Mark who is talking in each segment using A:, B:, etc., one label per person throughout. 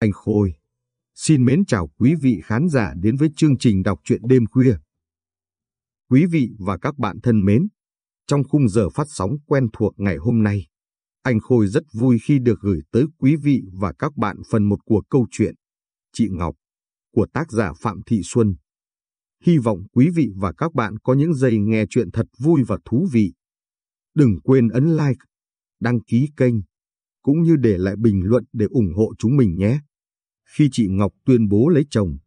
A: Anh Khôi, xin mến chào quý vị khán giả đến với chương trình đọc truyện đêm khuya. Quý vị và các bạn thân mến, trong khung giờ phát sóng quen thuộc ngày hôm nay, anh Khôi rất vui khi được gửi tới quý vị và các bạn phần một của câu chuyện Chị Ngọc của tác giả Phạm Thị Xuân. Hy vọng quý vị và các bạn có những giây nghe chuyện thật vui và thú vị. Đừng quên ấn like, đăng ký kênh, cũng như để lại bình luận để ủng hộ chúng mình nhé. Khi chị Ngọc tuyên bố lấy chồng,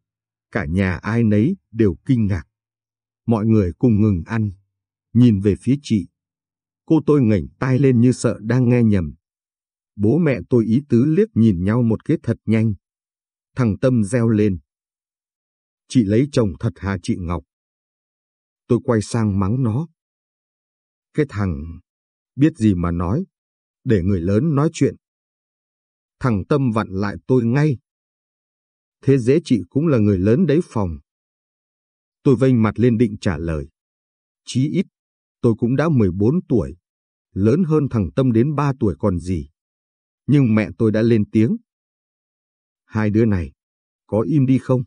A: cả nhà ai nấy đều kinh ngạc. Mọi người cùng ngừng ăn, nhìn về phía chị. Cô tôi ngẩng tai lên như sợ đang nghe nhầm. Bố mẹ tôi ý tứ liếc nhìn nhau một cái thật nhanh. Thằng Tâm reo lên. Chị lấy chồng thật hả chị Ngọc? Tôi quay sang mắng nó. Cái thằng, biết gì mà nói, để người lớn nói chuyện. Thằng Tâm vặn lại tôi ngay. Thế dễ chị cũng là người lớn đấy phòng. Tôi vênh mặt lên định trả lời. Chí ít, tôi cũng đã 14 tuổi, lớn hơn thằng Tâm đến 3 tuổi còn gì. Nhưng mẹ tôi đã lên tiếng. Hai đứa này, có im đi không?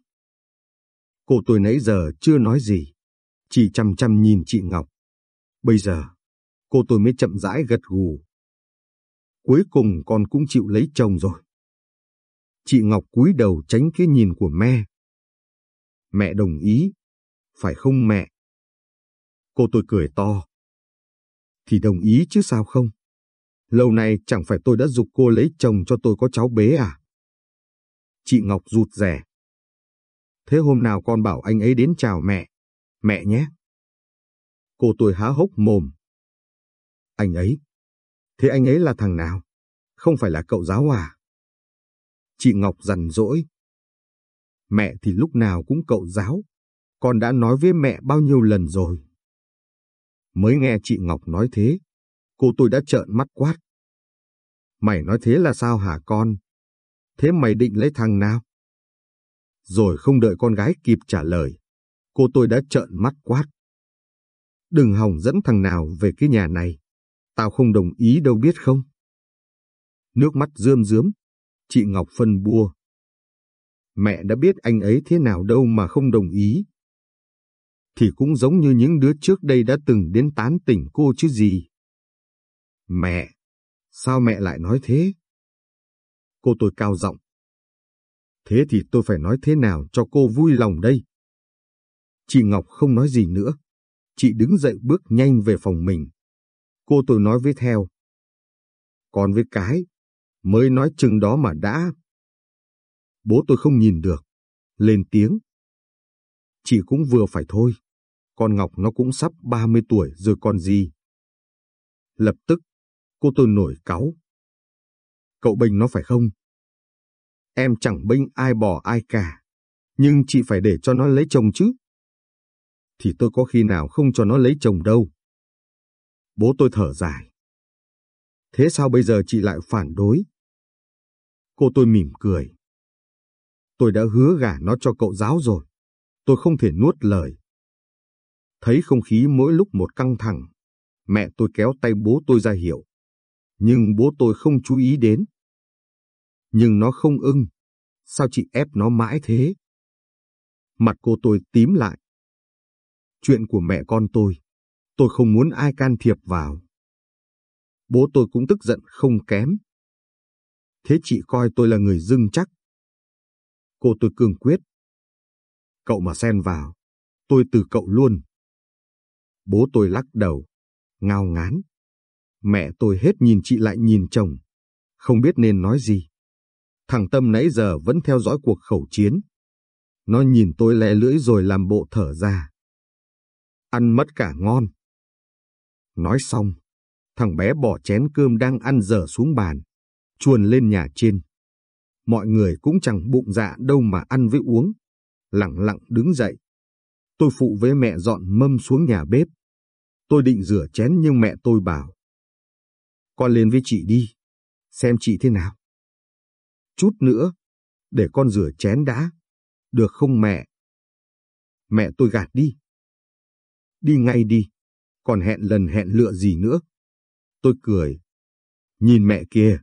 A: Cô tôi nãy giờ chưa nói gì, chỉ chăm chăm nhìn chị Ngọc. Bây giờ, cô tôi mới chậm rãi gật gù. Cuối cùng con cũng chịu lấy chồng rồi. Chị Ngọc cúi đầu tránh cái nhìn của mẹ. Mẹ đồng ý, phải không mẹ? Cô tôi cười to. Thì đồng ý chứ sao không? Lâu nay chẳng phải tôi đã dục cô lấy chồng cho tôi có cháu bế à? Chị Ngọc rụt rẻ. Thế hôm nào con bảo anh ấy đến chào mẹ, mẹ nhé. Cô tôi há hốc mồm. Anh ấy? Thế anh ấy là thằng nào? Không phải là cậu giáo à? Chị Ngọc dằn dỗi. Mẹ thì lúc nào cũng cậu giáo. Con đã nói với mẹ bao nhiêu lần rồi. Mới nghe chị Ngọc nói thế, cô tôi đã trợn mắt quát. Mày nói thế là sao hả con? Thế mày định lấy thằng nào? Rồi không đợi con gái kịp trả lời, cô tôi đã trợn mắt quát. Đừng hòng dẫn thằng nào về cái nhà này, tao không đồng ý đâu biết không? Nước mắt rươm rướm, chị Ngọc phân bua. Mẹ đã biết anh ấy thế nào đâu mà không đồng ý. Thì cũng giống như những đứa trước đây đã từng đến tán tỉnh cô chứ gì. Mẹ, sao mẹ lại nói thế? Cô tôi cao giọng. Thế thì tôi phải nói thế nào cho cô vui lòng đây? Chị Ngọc không nói gì nữa. Chị đứng dậy bước nhanh về phòng mình. Cô tôi nói với theo. Còn với cái, mới nói chừng đó mà đã. Bố tôi không nhìn được. Lên tiếng. Chị cũng vừa phải thôi. Con Ngọc nó cũng sắp 30 tuổi rồi còn gì. Lập tức, cô tôi nổi cáu. Cậu bình nó phải không? Em chẳng bênh ai bỏ ai cả, nhưng chị phải để cho nó lấy chồng chứ. Thì tôi có khi nào không cho nó lấy chồng đâu. Bố tôi thở dài. Thế sao bây giờ chị lại phản đối? Cô tôi mỉm cười. Tôi đã hứa gả nó cho cậu giáo rồi. Tôi không thể nuốt lời. Thấy không khí mỗi lúc một căng thẳng, mẹ tôi kéo tay bố tôi ra hiệu. Nhưng bố tôi không chú ý đến nhưng nó không ưng. Sao chị ép nó mãi thế? Mặt cô tôi tím lại. Chuyện của mẹ con tôi, tôi không muốn ai can thiệp vào. Bố tôi cũng tức giận không kém. Thế chị coi tôi là người dưng chắc. Cô tôi cương quyết. Cậu mà xen vào, tôi từ cậu luôn. Bố tôi lắc đầu, ngao ngán. Mẹ tôi hết nhìn chị lại nhìn chồng, không biết nên nói gì. Thằng Tâm nãy giờ vẫn theo dõi cuộc khẩu chiến. Nó nhìn tôi lè lưỡi rồi làm bộ thở ra. Ăn mất cả ngon. Nói xong, thằng bé bỏ chén cơm đang ăn dở xuống bàn, chuồn lên nhà trên. Mọi người cũng chẳng bụng dạ đâu mà ăn với uống, lặng lặng đứng dậy. Tôi phụ với mẹ dọn mâm xuống nhà bếp. Tôi định rửa chén nhưng mẹ tôi bảo. Con lên với chị đi, xem chị thế nào. Chút nữa, để con rửa chén đã. Được không mẹ? Mẹ tôi gạt đi. Đi ngay đi, còn hẹn lần hẹn lựa gì nữa. Tôi cười. Nhìn mẹ kia,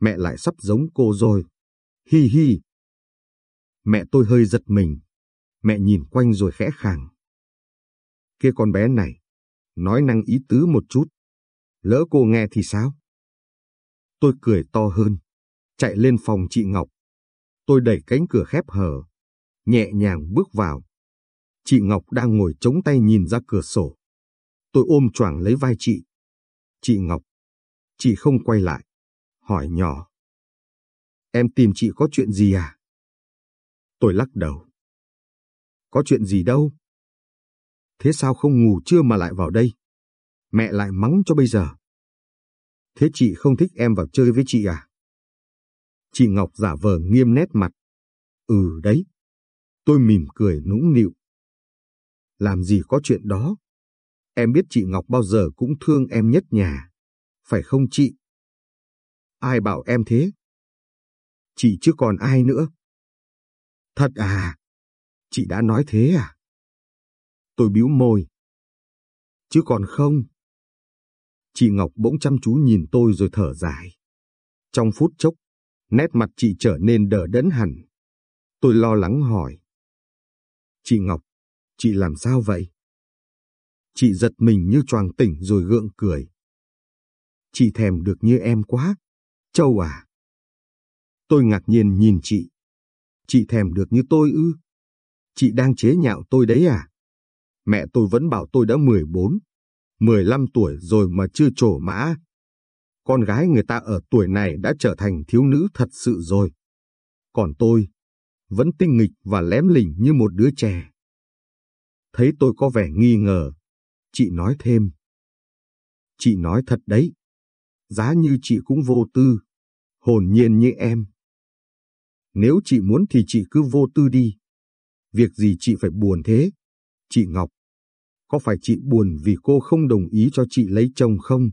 A: mẹ lại sắp giống cô rồi. Hi hi. Mẹ tôi hơi giật mình. Mẹ nhìn quanh rồi khẽ khàng. Kia con bé này, nói năng ý tứ một chút. Lỡ cô nghe thì sao? Tôi cười to hơn, chạy lên phòng chị Ngọc. Tôi đẩy cánh cửa khép hờ, nhẹ nhàng bước vào. Chị Ngọc đang ngồi chống tay nhìn ra cửa sổ. Tôi ôm choàng lấy vai chị. Chị Ngọc, chị không quay lại, hỏi nhỏ. Em tìm chị có chuyện gì à? Tôi lắc đầu. Có chuyện gì đâu. Thế sao không ngủ trưa mà lại vào đây? Mẹ lại mắng cho bây giờ. Thế chị không thích em vào chơi với chị à? Chị Ngọc giả vờ nghiêm nét mặt. Ừ đấy. Tôi mỉm cười nũng nịu. Làm gì có chuyện đó. Em biết chị Ngọc bao giờ cũng thương em nhất nhà. Phải không chị? Ai bảo em thế? Chị chứ còn ai nữa? Thật à? Chị đã nói thế à? Tôi bĩu môi. Chứ còn không. Chị Ngọc bỗng chăm chú nhìn tôi rồi thở dài. Trong phút chốc, nét mặt chị trở nên đờ đẫn hẳn. Tôi lo lắng hỏi. Chị Ngọc, chị làm sao vậy? Chị giật mình như choàng tỉnh rồi gượng cười. Chị thèm được như em quá. Châu à? Tôi ngạc nhiên nhìn chị. Chị thèm được như tôi ư? Chị đang chế nhạo tôi đấy à? Mẹ tôi vẫn bảo tôi đã 14, 15 tuổi rồi mà chưa trổ mã. Con gái người ta ở tuổi này đã trở thành thiếu nữ thật sự rồi. Còn tôi, vẫn tinh nghịch và lém lỉnh như một đứa trẻ. Thấy tôi có vẻ nghi ngờ, chị nói thêm. Chị nói thật đấy, giá như chị cũng vô tư, hồn nhiên như em. Nếu chị muốn thì chị cứ vô tư đi. Việc gì chị phải buồn thế? Chị Ngọc, có phải chị buồn vì cô không đồng ý cho chị lấy chồng không?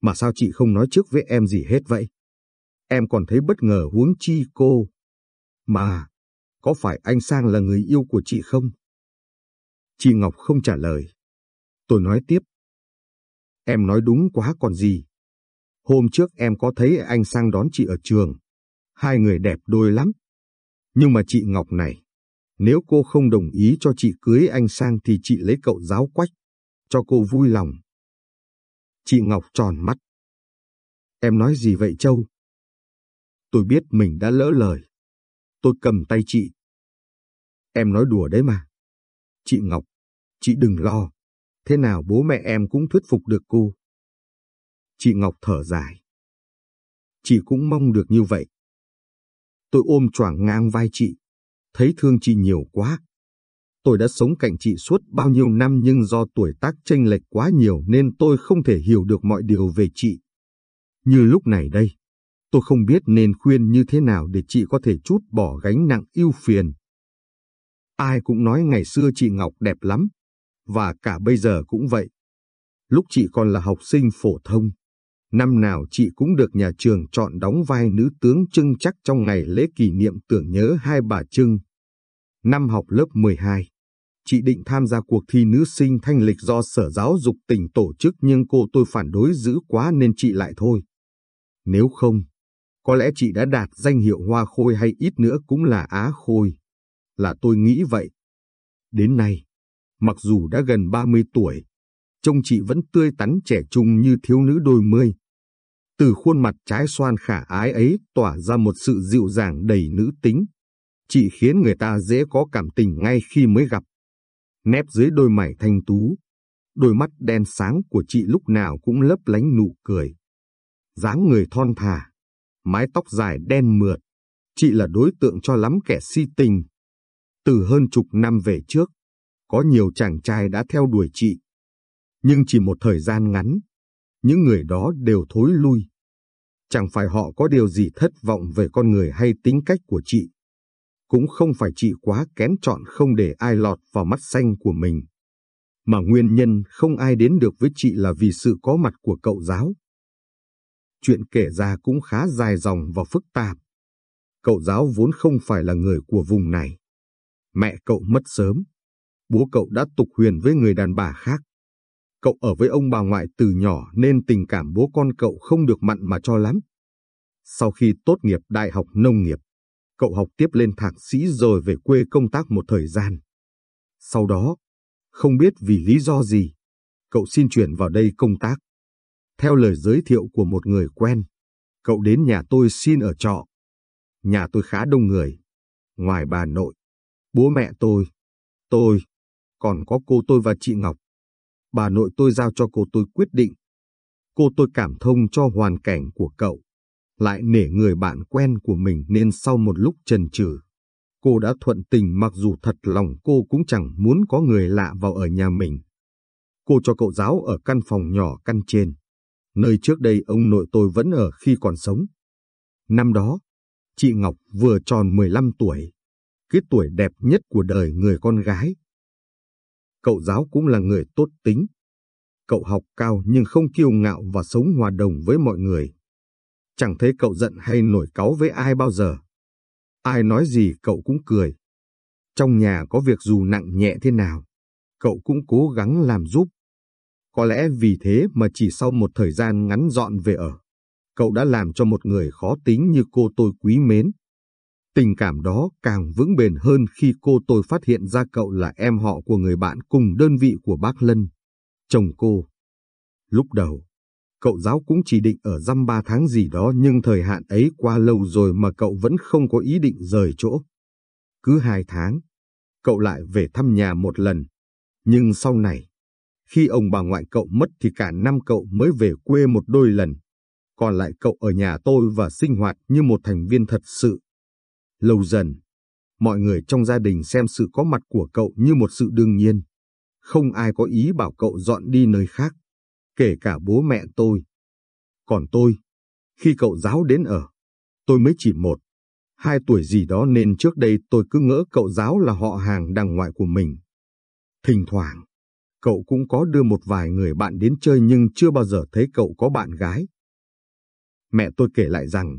A: Mà sao chị không nói trước với em gì hết vậy? Em còn thấy bất ngờ huống chi cô. Mà, có phải anh Sang là người yêu của chị không? Chị Ngọc không trả lời. Tôi nói tiếp. Em nói đúng quá còn gì. Hôm trước em có thấy anh Sang đón chị ở trường. Hai người đẹp đôi lắm. Nhưng mà chị Ngọc này, nếu cô không đồng ý cho chị cưới anh Sang thì chị lấy cậu giáo quách, cho cô vui lòng. Chị Ngọc tròn mắt. Em nói gì vậy Châu? Tôi biết mình đã lỡ lời. Tôi cầm tay chị. Em nói đùa đấy mà. Chị Ngọc, chị đừng lo. Thế nào bố mẹ em cũng thuyết phục được cô. Chị Ngọc thở dài. Chị cũng mong được như vậy. Tôi ôm choàng ngang vai chị thấy thương chị nhiều quá. Tôi đã sống cạnh chị suốt bao nhiêu năm nhưng do tuổi tác chênh lệch quá nhiều nên tôi không thể hiểu được mọi điều về chị. Như lúc này đây, tôi không biết nên khuyên như thế nào để chị có thể chút bỏ gánh nặng yêu phiền. Ai cũng nói ngày xưa chị Ngọc đẹp lắm, và cả bây giờ cũng vậy. Lúc chị còn là học sinh phổ thông, năm nào chị cũng được nhà trường chọn đóng vai nữ tướng trưng chắc trong ngày lễ kỷ niệm tưởng nhớ hai bà Trưng. Năm học lớp 12, chị định tham gia cuộc thi nữ sinh thanh lịch do Sở Giáo dục tỉnh tổ chức nhưng cô tôi phản đối dữ quá nên chị lại thôi. Nếu không, có lẽ chị đã đạt danh hiệu hoa khôi hay ít nữa cũng là á khôi. Là tôi nghĩ vậy. Đến nay, mặc dù đã gần 30 tuổi, trông chị vẫn tươi tắn trẻ trung như thiếu nữ đôi mươi. Từ khuôn mặt trái xoan khả ái ấy tỏa ra một sự dịu dàng đầy nữ tính. Chị khiến người ta dễ có cảm tình ngay khi mới gặp. Nép dưới đôi mày thanh tú, đôi mắt đen sáng của chị lúc nào cũng lấp lánh nụ cười. dáng người thon thả, mái tóc dài đen mượt, chị là đối tượng cho lắm kẻ si tình. Từ hơn chục năm về trước, có nhiều chàng trai đã theo đuổi chị. Nhưng chỉ một thời gian ngắn, những người đó đều thối lui. Chẳng phải họ có điều gì thất vọng về con người hay tính cách của chị. Cũng không phải chị quá kén chọn không để ai lọt vào mắt xanh của mình. Mà nguyên nhân không ai đến được với chị là vì sự có mặt của cậu giáo. Chuyện kể ra cũng khá dài dòng và phức tạp. Cậu giáo vốn không phải là người của vùng này. Mẹ cậu mất sớm. Bố cậu đã tục huyền với người đàn bà khác. Cậu ở với ông bà ngoại từ nhỏ nên tình cảm bố con cậu không được mặn mà cho lắm. Sau khi tốt nghiệp Đại học Nông nghiệp, Cậu học tiếp lên thạc sĩ rồi về quê công tác một thời gian. Sau đó, không biết vì lý do gì, cậu xin chuyển vào đây công tác. Theo lời giới thiệu của một người quen, cậu đến nhà tôi xin ở trọ. Nhà tôi khá đông người, ngoài bà nội, bố mẹ tôi, tôi, còn có cô tôi và chị Ngọc. Bà nội tôi giao cho cô tôi quyết định. Cô tôi cảm thông cho hoàn cảnh của cậu, lại nể người bạn quen của mình nên sau một lúc chần chừ, cô đã thuận tình mặc dù thật lòng cô cũng chẳng muốn có người lạ vào ở nhà mình. Cô cho cậu giáo ở căn phòng nhỏ căn trên, nơi trước đây ông nội tôi vẫn ở khi còn sống. Năm đó, chị Ngọc vừa tròn 15 tuổi, cái tuổi đẹp nhất của đời người con gái. Cậu giáo cũng là người tốt tính. Cậu học cao nhưng không kiêu ngạo và sống hòa đồng với mọi người. Chẳng thấy cậu giận hay nổi cáu với ai bao giờ. Ai nói gì cậu cũng cười. Trong nhà có việc dù nặng nhẹ thế nào, cậu cũng cố gắng làm giúp. Có lẽ vì thế mà chỉ sau một thời gian ngắn dọn về ở, cậu đã làm cho một người khó tính như cô tôi quý mến. Tình cảm đó càng vững bền hơn khi cô tôi phát hiện ra cậu là em họ của người bạn cùng đơn vị của bác Lân, chồng cô. Lúc đầu, cậu giáo cũng chỉ định ở dăm ba tháng gì đó nhưng thời hạn ấy qua lâu rồi mà cậu vẫn không có ý định rời chỗ. Cứ hai tháng, cậu lại về thăm nhà một lần. Nhưng sau này, khi ông bà ngoại cậu mất thì cả năm cậu mới về quê một đôi lần. Còn lại cậu ở nhà tôi và sinh hoạt như một thành viên thật sự. Lâu dần, mọi người trong gia đình xem sự có mặt của cậu như một sự đương nhiên. Không ai có ý bảo cậu dọn đi nơi khác kể cả bố mẹ tôi. Còn tôi, khi cậu giáo đến ở, tôi mới chỉ một, hai tuổi gì đó nên trước đây tôi cứ ngỡ cậu giáo là họ hàng đằng ngoại của mình. Thỉnh thoảng, cậu cũng có đưa một vài người bạn đến chơi nhưng chưa bao giờ thấy cậu có bạn gái. Mẹ tôi kể lại rằng,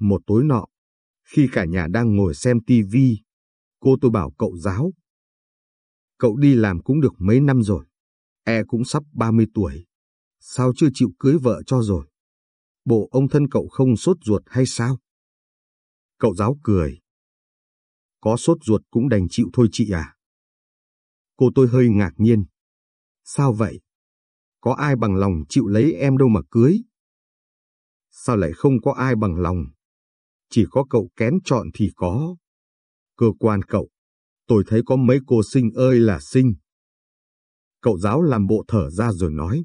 A: một tối nọ, khi cả nhà đang ngồi xem tivi, cô tôi bảo cậu giáo. Cậu đi làm cũng được mấy năm rồi, e cũng sắp 30 tuổi sao chưa chịu cưới vợ cho rồi? Bộ ông thân cậu không sốt ruột hay sao? Cậu giáo cười. Có sốt ruột cũng đành chịu thôi chị à? Cô tôi hơi ngạc nhiên. Sao vậy? Có ai bằng lòng chịu lấy em đâu mà cưới? Sao lại không có ai bằng lòng? Chỉ có cậu kén chọn thì có. Cơ quan cậu, tôi thấy có mấy cô sinh ơi là sinh. Cậu giáo làm bộ thở ra rồi nói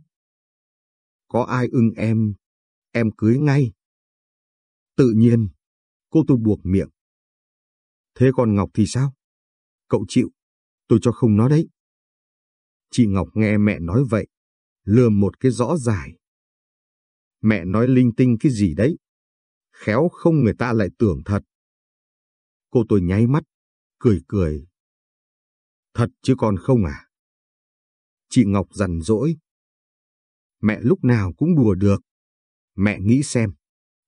A: có ai ưng em, em cưới ngay. Tự nhiên, cô tôi buộc miệng. Thế còn Ngọc thì sao? Cậu chịu, tôi cho không nó đấy. Chị Ngọc nghe mẹ nói vậy, lừa một cái rõ dài. Mẹ nói linh tinh cái gì đấy? Khéo không người ta lại tưởng thật. Cô tôi nháy mắt, cười cười. Thật chứ còn không à? Chị Ngọc rằn rỗi. mẹ lúc nào cũng đùa được. Mẹ nghĩ xem,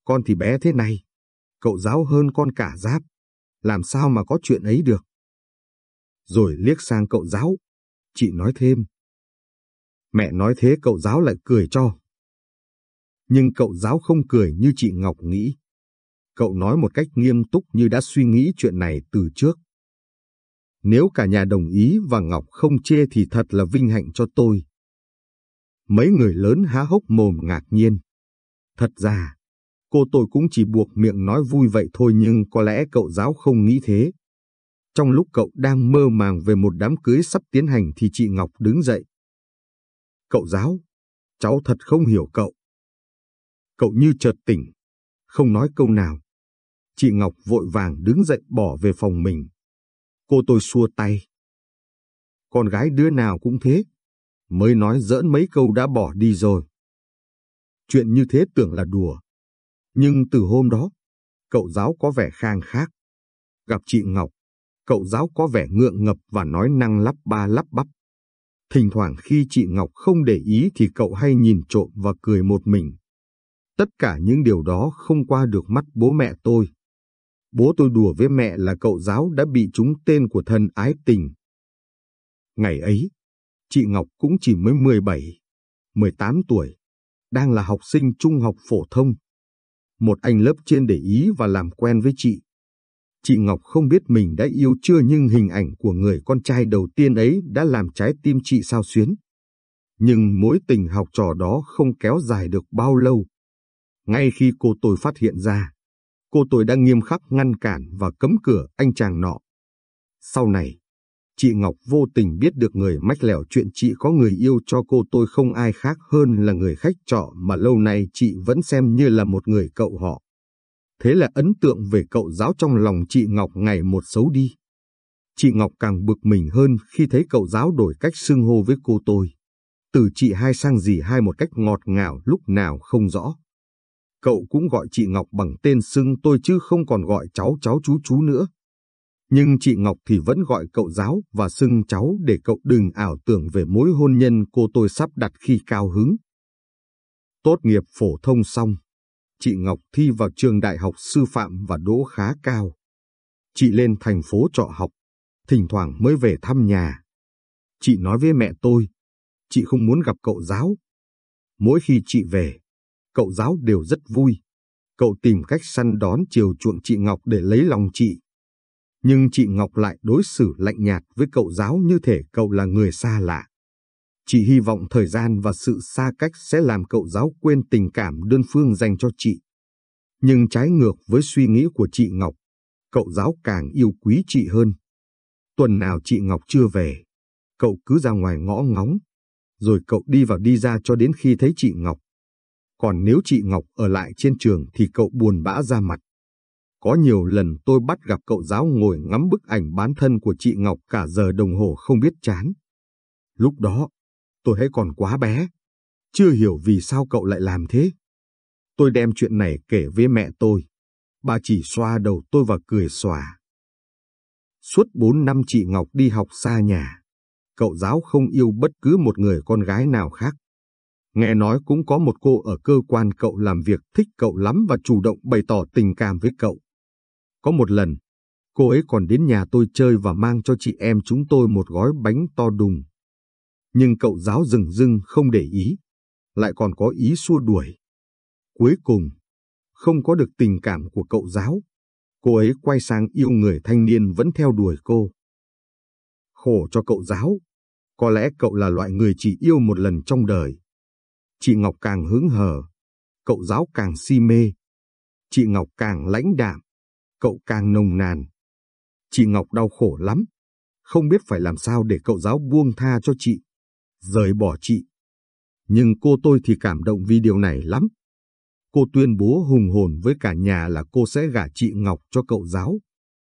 A: con thì bé thế này, cậu giáo hơn con cả giáp, làm sao mà có chuyện ấy được. Rồi liếc sang cậu giáo, chị nói thêm. Mẹ nói thế cậu giáo lại cười cho. Nhưng cậu giáo không cười như chị Ngọc nghĩ. Cậu nói một cách nghiêm túc như đã suy nghĩ chuyện này từ trước. Nếu cả nhà đồng ý và Ngọc không chê thì thật là vinh hạnh cho tôi. Mấy người lớn há hốc mồm ngạc nhiên. Thật ra, cô tôi cũng chỉ buộc miệng nói vui vậy thôi nhưng có lẽ cậu giáo không nghĩ thế. Trong lúc cậu đang mơ màng về một đám cưới sắp tiến hành thì chị Ngọc đứng dậy. Cậu giáo, cháu thật không hiểu cậu. Cậu như chợt tỉnh, không nói câu nào. Chị Ngọc vội vàng đứng dậy bỏ về phòng mình. Cô tôi xua tay. Con gái đứa nào cũng thế, mới nói giỡn mấy câu đã bỏ đi rồi. Chuyện như thế tưởng là đùa. Nhưng từ hôm đó, cậu giáo có vẻ khang khác. Gặp chị Ngọc, cậu giáo có vẻ ngượng ngập và nói năng lắp ba lắp bắp. Thỉnh thoảng khi chị Ngọc không để ý thì cậu hay nhìn trộm và cười một mình. Tất cả những điều đó không qua được mắt bố mẹ tôi. Bố tôi đùa với mẹ là cậu giáo đã bị trúng tên của thần ái tình. Ngày ấy, chị Ngọc cũng chỉ mới 17, 18 tuổi, đang là học sinh trung học phổ thông. Một anh lớp trên để ý và làm quen với chị. Chị Ngọc không biết mình đã yêu chưa nhưng hình ảnh của người con trai đầu tiên ấy đã làm trái tim chị sao xuyến. Nhưng mối tình học trò đó không kéo dài được bao lâu. Ngay khi cô tôi phát hiện ra, cô tôi đã nghiêm khắc ngăn cản và cấm cửa anh chàng nọ. Sau này, chị Ngọc vô tình biết được người mách lẻo chuyện chị có người yêu cho cô tôi không ai khác hơn là người khách trọ mà lâu nay chị vẫn xem như là một người cậu họ. Thế là ấn tượng về cậu giáo trong lòng chị Ngọc ngày một xấu đi. Chị Ngọc càng bực mình hơn khi thấy cậu giáo đổi cách xưng hô với cô tôi. Từ chị hai sang dì hai một cách ngọt ngào lúc nào không rõ. Cậu cũng gọi chị Ngọc bằng tên xưng tôi chứ không còn gọi cháu cháu chú chú nữa. Nhưng chị Ngọc thì vẫn gọi cậu giáo và xưng cháu để cậu đừng ảo tưởng về mối hôn nhân cô tôi sắp đặt khi cao hứng. Tốt nghiệp phổ thông xong, chị Ngọc thi vào trường đại học sư phạm và đỗ khá cao. Chị lên thành phố trọ học, thỉnh thoảng mới về thăm nhà. Chị nói với mẹ tôi, chị không muốn gặp cậu giáo. Mỗi khi chị về, cậu giáo đều rất vui. Cậu tìm cách săn đón chiều chuộng chị Ngọc để lấy lòng chị. Nhưng chị Ngọc lại đối xử lạnh nhạt với cậu giáo như thể cậu là người xa lạ. Chị hy vọng thời gian và sự xa cách sẽ làm cậu giáo quên tình cảm đơn phương dành cho chị. Nhưng trái ngược với suy nghĩ của chị Ngọc, cậu giáo càng yêu quý chị hơn. Tuần nào chị Ngọc chưa về, cậu cứ ra ngoài ngõ ngóng, rồi cậu đi vào đi ra cho đến khi thấy chị Ngọc. Còn nếu chị Ngọc ở lại trên trường thì cậu buồn bã ra mặt. Có nhiều lần tôi bắt gặp cậu giáo ngồi ngắm bức ảnh bán thân của chị Ngọc cả giờ đồng hồ không biết chán. Lúc đó, tôi hãy còn quá bé, chưa hiểu vì sao cậu lại làm thế. Tôi đem chuyện này kể với mẹ tôi. Bà chỉ xoa đầu tôi và cười xòa. Suốt bốn năm chị Ngọc đi học xa nhà, cậu giáo không yêu bất cứ một người con gái nào khác. Nghe nói cũng có một cô ở cơ quan cậu làm việc thích cậu lắm và chủ động bày tỏ tình cảm với cậu. Có một lần, cô ấy còn đến nhà tôi chơi và mang cho chị em chúng tôi một gói bánh to đùng. Nhưng cậu giáo rừng dưng không để ý, lại còn có ý xua đuổi. Cuối cùng, không có được tình cảm của cậu giáo, cô ấy quay sang yêu người thanh niên vẫn theo đuổi cô. Khổ cho cậu giáo, có lẽ cậu là loại người chỉ yêu một lần trong đời. Chị Ngọc càng hứng hờ, cậu giáo càng si mê. Chị Ngọc càng lãnh đạm, cậu càng nồng nàn. Chị Ngọc đau khổ lắm, không biết phải làm sao để cậu giáo buông tha cho chị, rời bỏ chị. Nhưng cô tôi thì cảm động vì điều này lắm. Cô tuyên bố hùng hồn với cả nhà là cô sẽ gả chị Ngọc cho cậu giáo,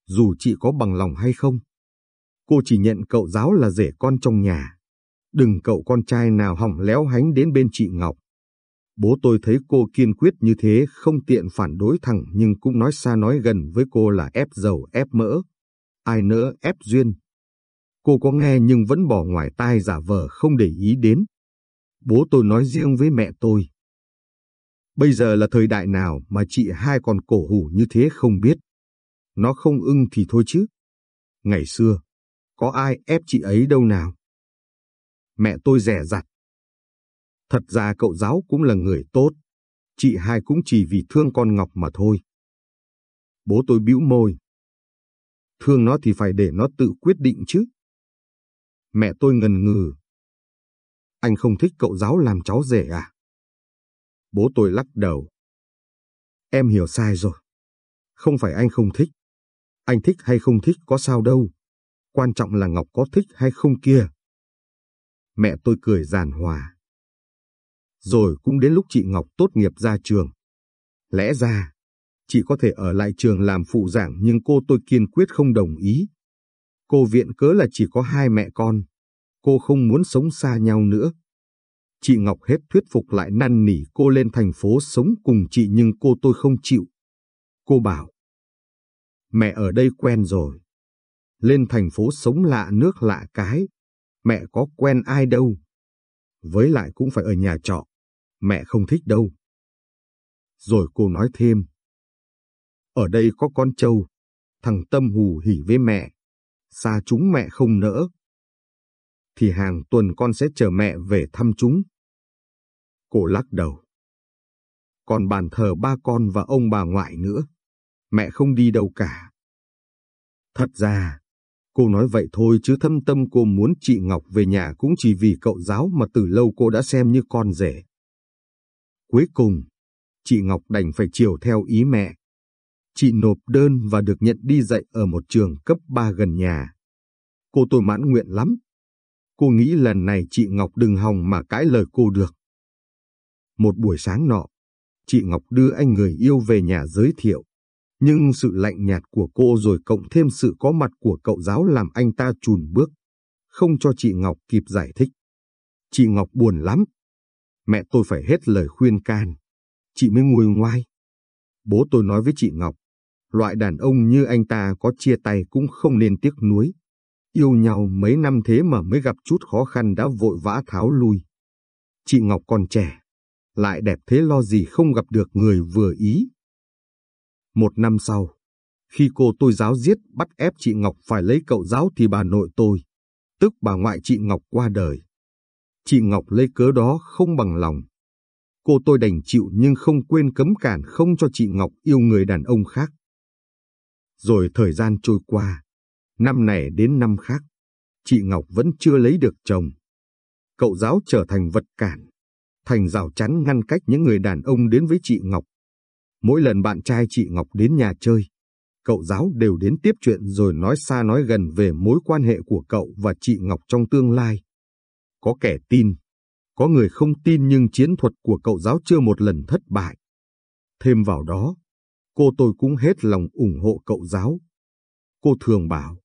A: dù chị có bằng lòng hay không. Cô chỉ nhận cậu giáo là rể con trong nhà. Đừng cậu con trai nào hỏng léo hánh đến bên chị Ngọc. Bố tôi thấy cô kiên quyết như thế không tiện phản đối thẳng nhưng cũng nói xa nói gần với cô là ép dầu ép mỡ. Ai nỡ ép duyên. Cô có nghe nhưng vẫn bỏ ngoài tai giả vờ không để ý đến. Bố tôi nói riêng với mẹ tôi. Bây giờ là thời đại nào mà chị hai còn cổ hủ như thế không biết. Nó không ưng thì thôi chứ. Ngày xưa, có ai ép chị ấy đâu nào. Mẹ tôi rẻ rặt. Thật ra cậu giáo cũng là người tốt. Chị hai cũng chỉ vì thương con Ngọc mà thôi. Bố tôi bĩu môi. Thương nó thì phải để nó tự quyết định chứ. Mẹ tôi ngần ngừ. Anh không thích cậu giáo làm cháu rể à? Bố tôi lắc đầu. Em hiểu sai rồi. Không phải anh không thích. Anh thích hay không thích có sao đâu. Quan trọng là Ngọc có thích hay không kia. Mẹ tôi cười giàn hòa. Rồi cũng đến lúc chị Ngọc tốt nghiệp ra trường. Lẽ ra, chị có thể ở lại trường làm phụ giảng nhưng cô tôi kiên quyết không đồng ý. Cô viện cớ là chỉ có hai mẹ con. Cô không muốn sống xa nhau nữa. Chị Ngọc hết thuyết phục lại năn nỉ cô lên thành phố sống cùng chị nhưng cô tôi không chịu. Cô bảo, mẹ ở đây quen rồi. Lên thành phố sống lạ nước lạ cái, mẹ có quen ai đâu. Với lại cũng phải ở nhà trọ, mẹ không thích đâu. Rồi cô nói thêm, ở đây có con trâu, thằng Tâm hù hỉ với mẹ, xa chúng mẹ không nỡ. Thì hàng tuần con sẽ chờ mẹ về thăm chúng. Cô lắc đầu. Còn bàn thờ ba con và ông bà ngoại nữa. Mẹ không đi đâu cả. Thật ra, cô nói vậy thôi chứ thâm tâm cô muốn chị Ngọc về nhà cũng chỉ vì cậu giáo mà từ lâu cô đã xem như con rể. Cuối cùng, chị Ngọc đành phải chiều theo ý mẹ. Chị nộp đơn và được nhận đi dạy ở một trường cấp 3 gần nhà. Cô tôi mãn nguyện lắm. Cô nghĩ lần này chị Ngọc đừng hòng mà cãi lời cô được. Một buổi sáng nọ, chị Ngọc đưa anh người yêu về nhà giới thiệu. Nhưng sự lạnh nhạt của cô rồi cộng thêm sự có mặt của cậu giáo làm anh ta chùn bước, không cho chị Ngọc kịp giải thích. Chị Ngọc buồn lắm. Mẹ tôi phải hết lời khuyên can. Chị mới ngồi ngoai. Bố tôi nói với chị Ngọc, loại đàn ông như anh ta có chia tay cũng không nên tiếc nuối. Yêu nhau mấy năm thế mà mới gặp chút khó khăn đã vội vã tháo lui. Chị Ngọc còn trẻ, lại đẹp thế lo gì không gặp được người vừa ý. Một năm sau, khi cô tôi giáo giết bắt ép chị Ngọc phải lấy cậu giáo thì bà nội tôi, tức bà ngoại chị Ngọc qua đời. Chị Ngọc lấy cớ đó không bằng lòng. Cô tôi đành chịu nhưng không quên cấm cản không cho chị Ngọc yêu người đàn ông khác. Rồi thời gian trôi qua, năm này đến năm khác, chị Ngọc vẫn chưa lấy được chồng. Cậu giáo trở thành vật cản, thành rào chắn ngăn cách những người đàn ông đến với chị Ngọc. Mỗi lần bạn trai chị Ngọc đến nhà chơi, cậu giáo đều đến tiếp chuyện rồi nói xa nói gần về mối quan hệ của cậu và chị Ngọc trong tương lai. Có kẻ tin, có người không tin nhưng chiến thuật của cậu giáo chưa một lần thất bại. Thêm vào đó, cô tôi cũng hết lòng ủng hộ cậu giáo. Cô thường bảo,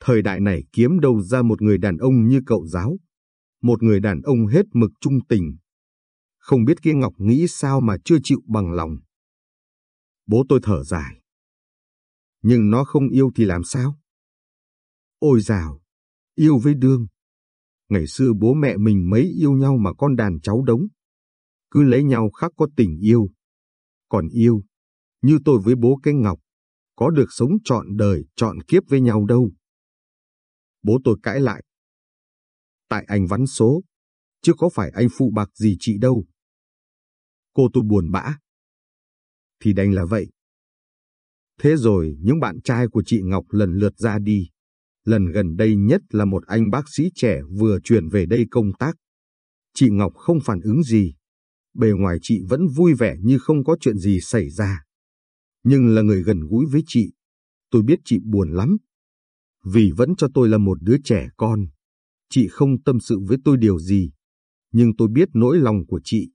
A: thời đại này kiếm đâu ra một người đàn ông như cậu giáo, một người đàn ông hết mực trung tình. Không biết kia Ngọc nghĩ sao mà chưa chịu bằng lòng. Bố tôi thở dài. Nhưng nó không yêu thì làm sao? Ôi dào, yêu với đương. Ngày xưa bố mẹ mình mấy yêu nhau mà con đàn cháu đống. Cứ lấy nhau khác có tình yêu. Còn yêu, như tôi với bố cái Ngọc, có được sống trọn đời, trọn kiếp với nhau đâu. Bố tôi cãi lại. Tại anh vắn số, chứ có phải anh phụ bạc gì chị đâu. Cô tôi buồn bã. Thì đành là vậy. Thế rồi những bạn trai của chị Ngọc lần lượt ra đi. Lần gần đây nhất là một anh bác sĩ trẻ vừa chuyển về đây công tác. Chị Ngọc không phản ứng gì. Bề ngoài chị vẫn vui vẻ như không có chuyện gì xảy ra. Nhưng là người gần gũi với chị, tôi biết chị buồn lắm. Vì vẫn cho tôi là một đứa trẻ con. Chị không tâm sự với tôi điều gì, nhưng tôi biết nỗi lòng của chị.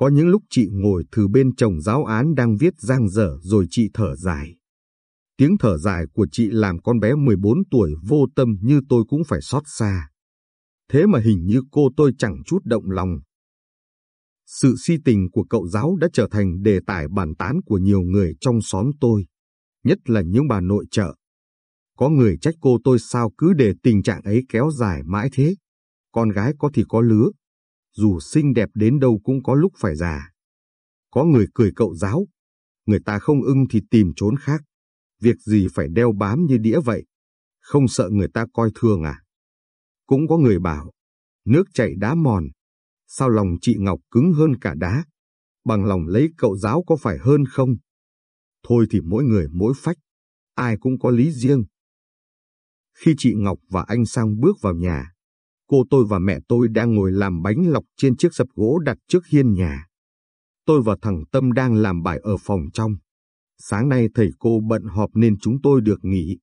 A: Có những lúc chị ngồi thử bên chồng giáo án đang viết giang dở rồi chị thở dài. Tiếng thở dài của chị làm con bé 14 tuổi vô tâm như tôi cũng phải xót xa. Thế mà hình như cô tôi chẳng chút động lòng. Sự si tình của cậu giáo đã trở thành đề tài bàn tán của nhiều người trong xóm tôi, nhất là những bà nội trợ. Có người trách cô tôi sao cứ để tình trạng ấy kéo dài mãi thế. Con gái có thì có lứa, dù xinh đẹp đến đâu cũng có lúc phải già. Có người cười cậu giáo, người ta không ưng thì tìm trốn khác. Việc gì phải đeo bám như đĩa vậy? Không sợ người ta coi thường à? Cũng có người bảo, nước chảy đá mòn. Sao lòng chị Ngọc cứng hơn cả đá? Bằng lòng lấy cậu giáo có phải hơn không? Thôi thì mỗi người mỗi phách, ai cũng có lý riêng. Khi chị Ngọc và anh Sang bước vào nhà, cô tôi và mẹ tôi đang ngồi làm bánh lọc trên chiếc sập gỗ đặt trước hiên nhà. Tôi và thằng Tâm đang làm bài ở phòng trong. Sáng nay thầy cô bận họp nên chúng tôi được nghỉ.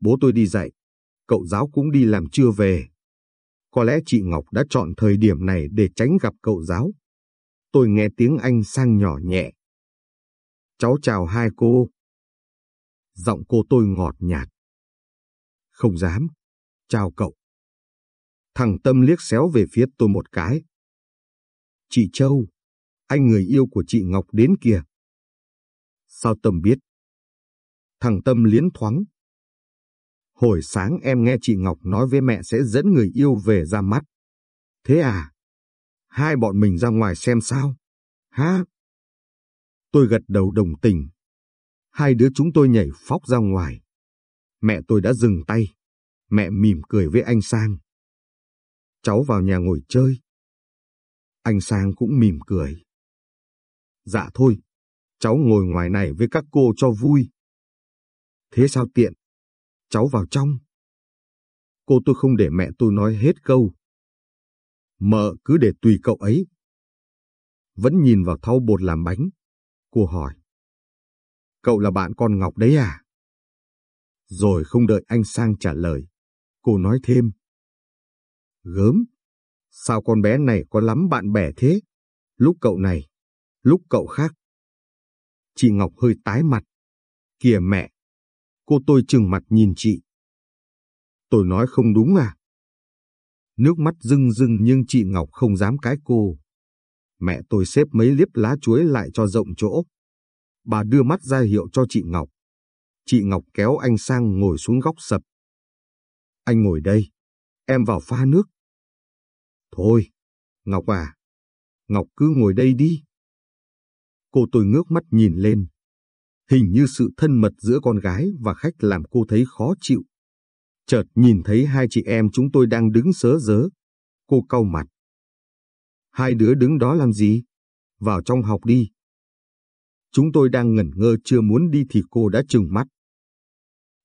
A: Bố tôi đi dạy, cậu giáo cũng đi làm trưa về. Có lẽ chị Ngọc đã chọn thời điểm này để tránh gặp cậu giáo. Tôi nghe tiếng anh sang nhỏ nhẹ. Cháu chào hai cô. Giọng cô tôi ngọt nhạt. Không dám. Chào cậu. Thằng Tâm liếc xéo về phía tôi một cái. Chị Châu, anh người yêu của chị Ngọc đến kìa. Sao Tâm biết? Thằng Tâm liến thoáng. Hồi sáng em nghe chị Ngọc nói với mẹ sẽ dẫn người yêu về ra mắt. Thế à? Hai bọn mình ra ngoài xem sao? Hả? Tôi gật đầu đồng tình. Hai đứa chúng tôi nhảy phóc ra ngoài. Mẹ tôi đã dừng tay. Mẹ mỉm cười với anh Sang. Cháu vào nhà ngồi chơi. Anh Sang cũng mỉm cười. Dạ thôi, cháu ngồi ngoài này với các cô cho vui. Thế sao tiện? Cháu vào trong. Cô tôi không để mẹ tôi nói hết câu. Mợ cứ để tùy cậu ấy. Vẫn nhìn vào thau bột làm bánh. Cô hỏi. Cậu là bạn con Ngọc đấy à? Rồi không đợi anh sang trả lời. Cô nói thêm. Gớm, sao con bé này có lắm bạn bè thế? Lúc cậu này, lúc cậu khác. Chị Ngọc hơi tái mặt. Kìa mẹ! Cô tôi trừng mặt nhìn chị. Tôi nói không đúng à? Nước mắt rưng rưng nhưng chị Ngọc không dám cái cô. Mẹ tôi xếp mấy liếp lá chuối lại cho rộng chỗ. Bà đưa mắt ra hiệu cho chị Ngọc. Chị Ngọc kéo anh sang ngồi xuống góc sập. Anh ngồi đây, em vào pha nước. Thôi, Ngọc à, Ngọc cứ ngồi đây đi. Cô tôi ngước mắt nhìn lên. Hình như sự thân mật giữa con gái và khách làm cô thấy khó chịu. Chợt nhìn thấy hai chị em chúng tôi đang đứng sớ dớ. Cô cau mặt. Hai đứa đứng đó làm gì? Vào trong học đi. Chúng tôi đang ngẩn ngơ chưa muốn đi thì cô đã trừng mắt.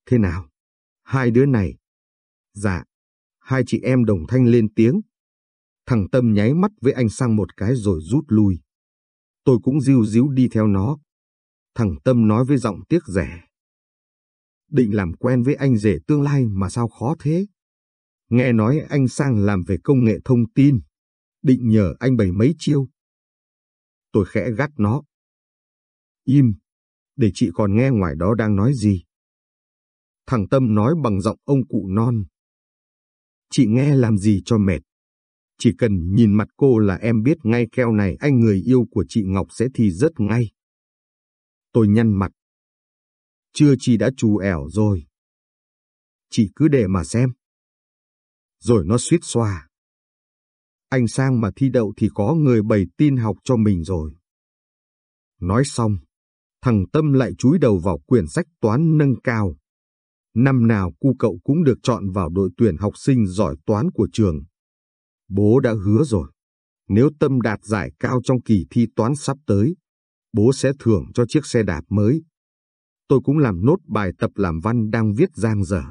A: Thế nào? Hai đứa này? Dạ. Hai chị em đồng thanh lên tiếng. Thằng Tâm nháy mắt với anh sang một cái rồi rút lui. Tôi cũng diu díu đi theo nó. Thằng Tâm nói với giọng tiếc rẻ. Định làm quen với anh rể tương lai mà sao khó thế? Nghe nói anh sang làm về công nghệ thông tin. Định nhờ anh bày mấy chiêu. Tôi khẽ gắt nó. Im, để chị còn nghe ngoài đó đang nói gì. Thằng Tâm nói bằng giọng ông cụ non. Chị nghe làm gì cho mệt. Chỉ cần nhìn mặt cô là em biết ngay keo này anh người yêu của chị Ngọc sẽ thì rất ngay. Tôi nhăn mặt. Chưa chị đã trù ẻo rồi. Chị cứ để mà xem. Rồi nó suýt xoa. Anh sang mà thi đậu thì có người bày tin học cho mình rồi. Nói xong, thằng Tâm lại chúi đầu vào quyển sách toán nâng cao. Năm nào cu cậu cũng được chọn vào đội tuyển học sinh giỏi toán của trường. Bố đã hứa rồi, nếu Tâm đạt giải cao trong kỳ thi toán sắp tới, bố sẽ thưởng cho chiếc xe đạp mới. Tôi cũng làm nốt bài tập làm văn đang viết giang dở.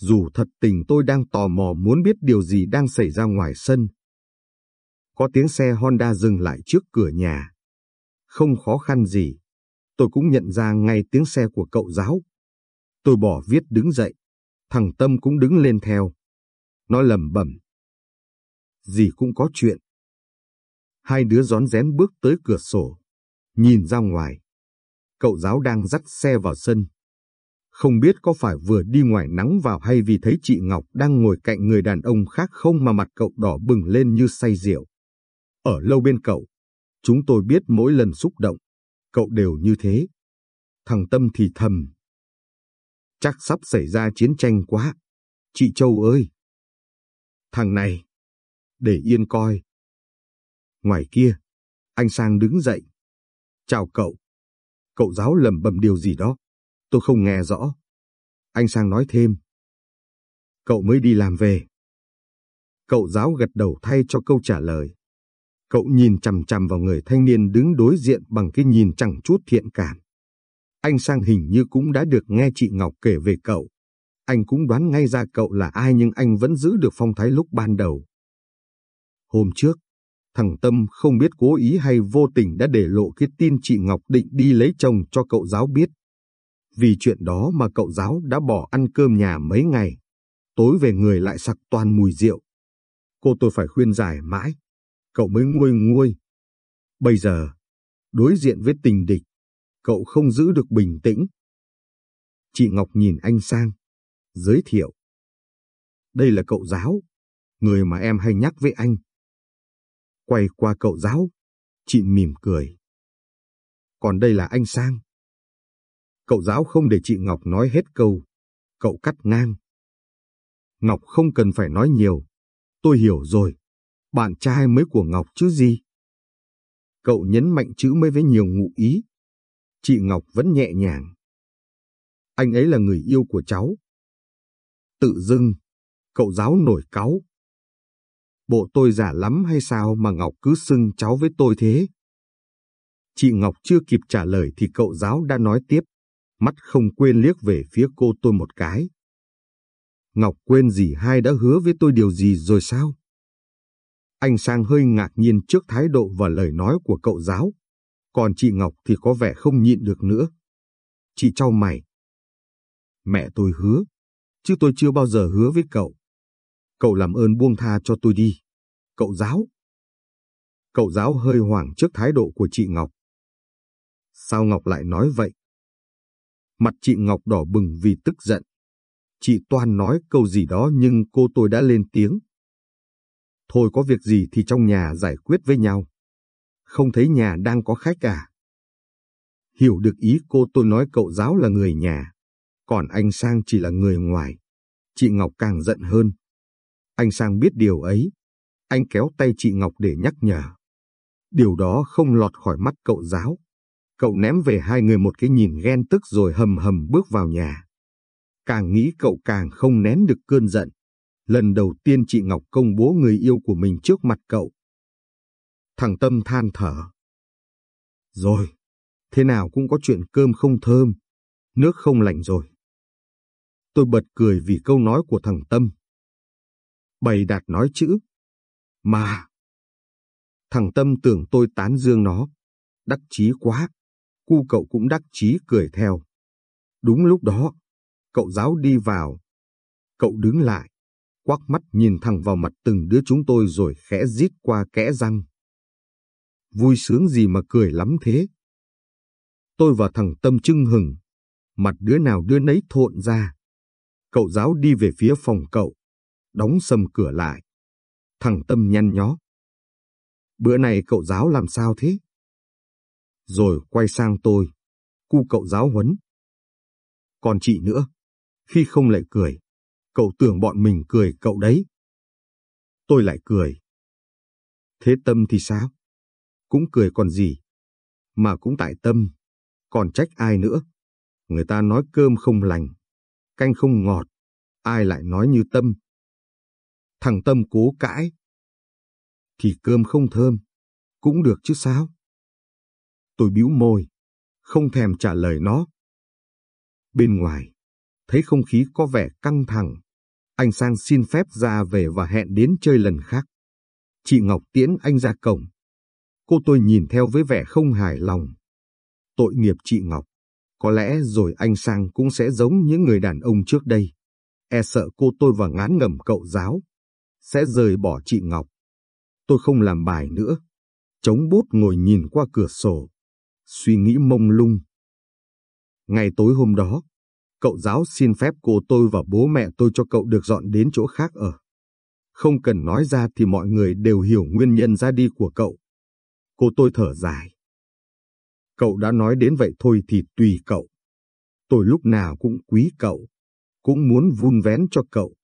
A: Dù thật tình tôi đang tò mò muốn biết điều gì đang xảy ra ngoài sân. Có tiếng xe Honda dừng lại trước cửa nhà. Không khó khăn gì. Tôi cũng nhận ra ngay tiếng xe của cậu giáo. Tôi bỏ viết đứng dậy. Thằng Tâm cũng đứng lên theo. Nó lầm bẩm gì cũng có chuyện. Hai đứa rón rén bước tới cửa sổ, nhìn ra ngoài. Cậu giáo đang dắt xe vào sân. Không biết có phải vừa đi ngoài nắng vào hay vì thấy chị Ngọc đang ngồi cạnh người đàn ông khác không mà mặt cậu đỏ bừng lên như say rượu. Ở lâu bên cậu, chúng tôi biết mỗi lần xúc động, cậu đều như thế. Thằng Tâm thì thầm. Chắc sắp xảy ra chiến tranh quá. Chị Châu ơi! Thằng này, để yên coi. Ngoài kia, anh Sang đứng dậy. Chào cậu. Cậu giáo lầm bầm điều gì đó. Tôi không nghe rõ. Anh Sang nói thêm. Cậu mới đi làm về. Cậu giáo gật đầu thay cho câu trả lời. Cậu nhìn chằm chằm vào người thanh niên đứng đối diện bằng cái nhìn chẳng chút thiện cảm. Anh Sang hình như cũng đã được nghe chị Ngọc kể về cậu. Anh cũng đoán ngay ra cậu là ai nhưng anh vẫn giữ được phong thái lúc ban đầu. Hôm trước, thằng Tâm không biết cố ý hay vô tình đã để lộ cái tin chị Ngọc định đi lấy chồng cho cậu giáo biết. Vì chuyện đó mà cậu giáo đã bỏ ăn cơm nhà mấy ngày. Tối về người lại sặc toàn mùi rượu. Cô tôi phải khuyên giải mãi. Cậu mới nguôi nguôi. Bây giờ, đối diện với tình địch, cậu không giữ được bình tĩnh. Chị Ngọc nhìn anh sang, giới thiệu. Đây là cậu giáo, người mà em hay nhắc với anh. Quay qua cậu giáo, chị mỉm cười. Còn đây là anh Sang. Cậu giáo không để chị Ngọc nói hết câu, cậu cắt ngang. Ngọc không cần phải nói nhiều, tôi hiểu rồi, bạn trai mới của Ngọc chứ gì. Cậu nhấn mạnh chữ mới với nhiều ngụ ý. Chị Ngọc vẫn nhẹ nhàng. Anh ấy là người yêu của cháu. Tự dưng, cậu giáo nổi cáu. Bộ tôi giả lắm hay sao mà Ngọc cứ xưng cháu với tôi thế? Chị Ngọc chưa kịp trả lời thì cậu giáo đã nói tiếp. mắt không quên liếc về phía cô tôi một cái. Ngọc quên gì hai đã hứa với tôi điều gì rồi sao? Anh Sang hơi ngạc nhiên trước thái độ và lời nói của cậu giáo, còn chị Ngọc thì có vẻ không nhịn được nữa. Chị trao mày. Mẹ tôi hứa, chứ tôi chưa bao giờ hứa với cậu. Cậu làm ơn buông tha cho tôi đi. Cậu giáo. Cậu giáo hơi hoảng trước thái độ của chị Ngọc. Sao Ngọc lại nói vậy? Mặt chị Ngọc đỏ bừng vì tức giận. Chị Toan nói câu gì đó nhưng cô tôi đã lên tiếng. Thôi có việc gì thì trong nhà giải quyết với nhau. Không thấy nhà đang có khách à? Hiểu được ý cô tôi nói cậu giáo là người nhà, còn anh Sang chỉ là người ngoài. Chị Ngọc càng giận hơn. Anh Sang biết điều ấy. Anh kéo tay chị Ngọc để nhắc nhở. Điều đó không lọt khỏi mắt cậu giáo. Cậu ném về hai người một cái nhìn ghen tức rồi hầm hầm bước vào nhà. Càng nghĩ cậu càng không nén được cơn giận. Lần đầu tiên chị Ngọc công bố người yêu của mình trước mặt cậu. Thằng Tâm than thở. Rồi, thế nào cũng có chuyện cơm không thơm, nước không lạnh rồi. Tôi bật cười vì câu nói của thằng Tâm. Bày đạt nói chữ. Mà. Thằng Tâm tưởng tôi tán dương nó. Đắc chí quá. Cu cậu cũng đắc chí cười theo. Đúng lúc đó, cậu giáo đi vào. Cậu đứng lại, quắc mắt nhìn thẳng vào mặt từng đứa chúng tôi rồi khẽ rít qua kẽ răng. Vui sướng gì mà cười lắm thế? Tôi và thằng Tâm trưng hừng, mặt đứa nào đứa nấy thộn ra. Cậu giáo đi về phía phòng cậu, đóng sầm cửa lại. Thằng Tâm nhăn nhó. Bữa này cậu giáo làm sao thế? Rồi quay sang tôi, cu cậu giáo huấn. Còn chị nữa, khi không lại cười, cậu tưởng bọn mình cười cậu đấy. Tôi lại cười. Thế Tâm thì sao? Cũng cười còn gì? Mà cũng tại Tâm, còn trách ai nữa? Người ta nói cơm không lành, canh không ngọt, ai lại nói như Tâm? Thằng Tâm cố cãi. Thì cơm không thơm, cũng được chứ sao? Tôi bĩu môi, không thèm trả lời nó. Bên ngoài, thấy không khí có vẻ căng thẳng. Anh Sang xin phép ra về và hẹn đến chơi lần khác. Chị Ngọc tiễn anh ra cổng. Cô tôi nhìn theo với vẻ không hài lòng. Tội nghiệp chị Ngọc. Có lẽ rồi anh Sang cũng sẽ giống những người đàn ông trước đây. E sợ cô tôi và ngán ngẩm cậu giáo. Sẽ rời bỏ chị Ngọc. Tôi không làm bài nữa. Chống bút ngồi nhìn qua cửa sổ. Suy nghĩ mông lung. Ngày tối hôm đó, cậu giáo xin phép cô tôi và bố mẹ tôi cho cậu được dọn đến chỗ khác ở. Không cần nói ra thì mọi người đều hiểu nguyên nhân ra đi của cậu. Cô tôi thở dài. Cậu đã nói đến vậy thôi thì tùy cậu. Tôi lúc nào cũng quý cậu, cũng muốn vun vén cho cậu.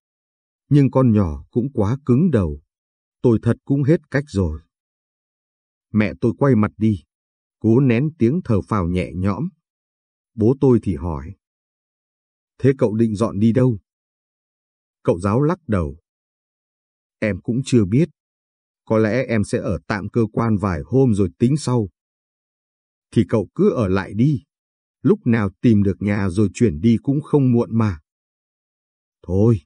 A: Nhưng con nhỏ cũng quá cứng đầu. Tôi thật cũng hết cách rồi. Mẹ tôi quay mặt đi, cố nén tiếng thở phào nhẹ nhõm. Bố tôi thì hỏi. Thế cậu định dọn đi đâu? Cậu giáo lắc đầu. Em cũng chưa biết. Có lẽ em sẽ ở tạm cơ quan vài hôm rồi tính sau. Thì cậu cứ ở lại đi. Lúc nào tìm được nhà rồi chuyển đi cũng không muộn mà. Thôi,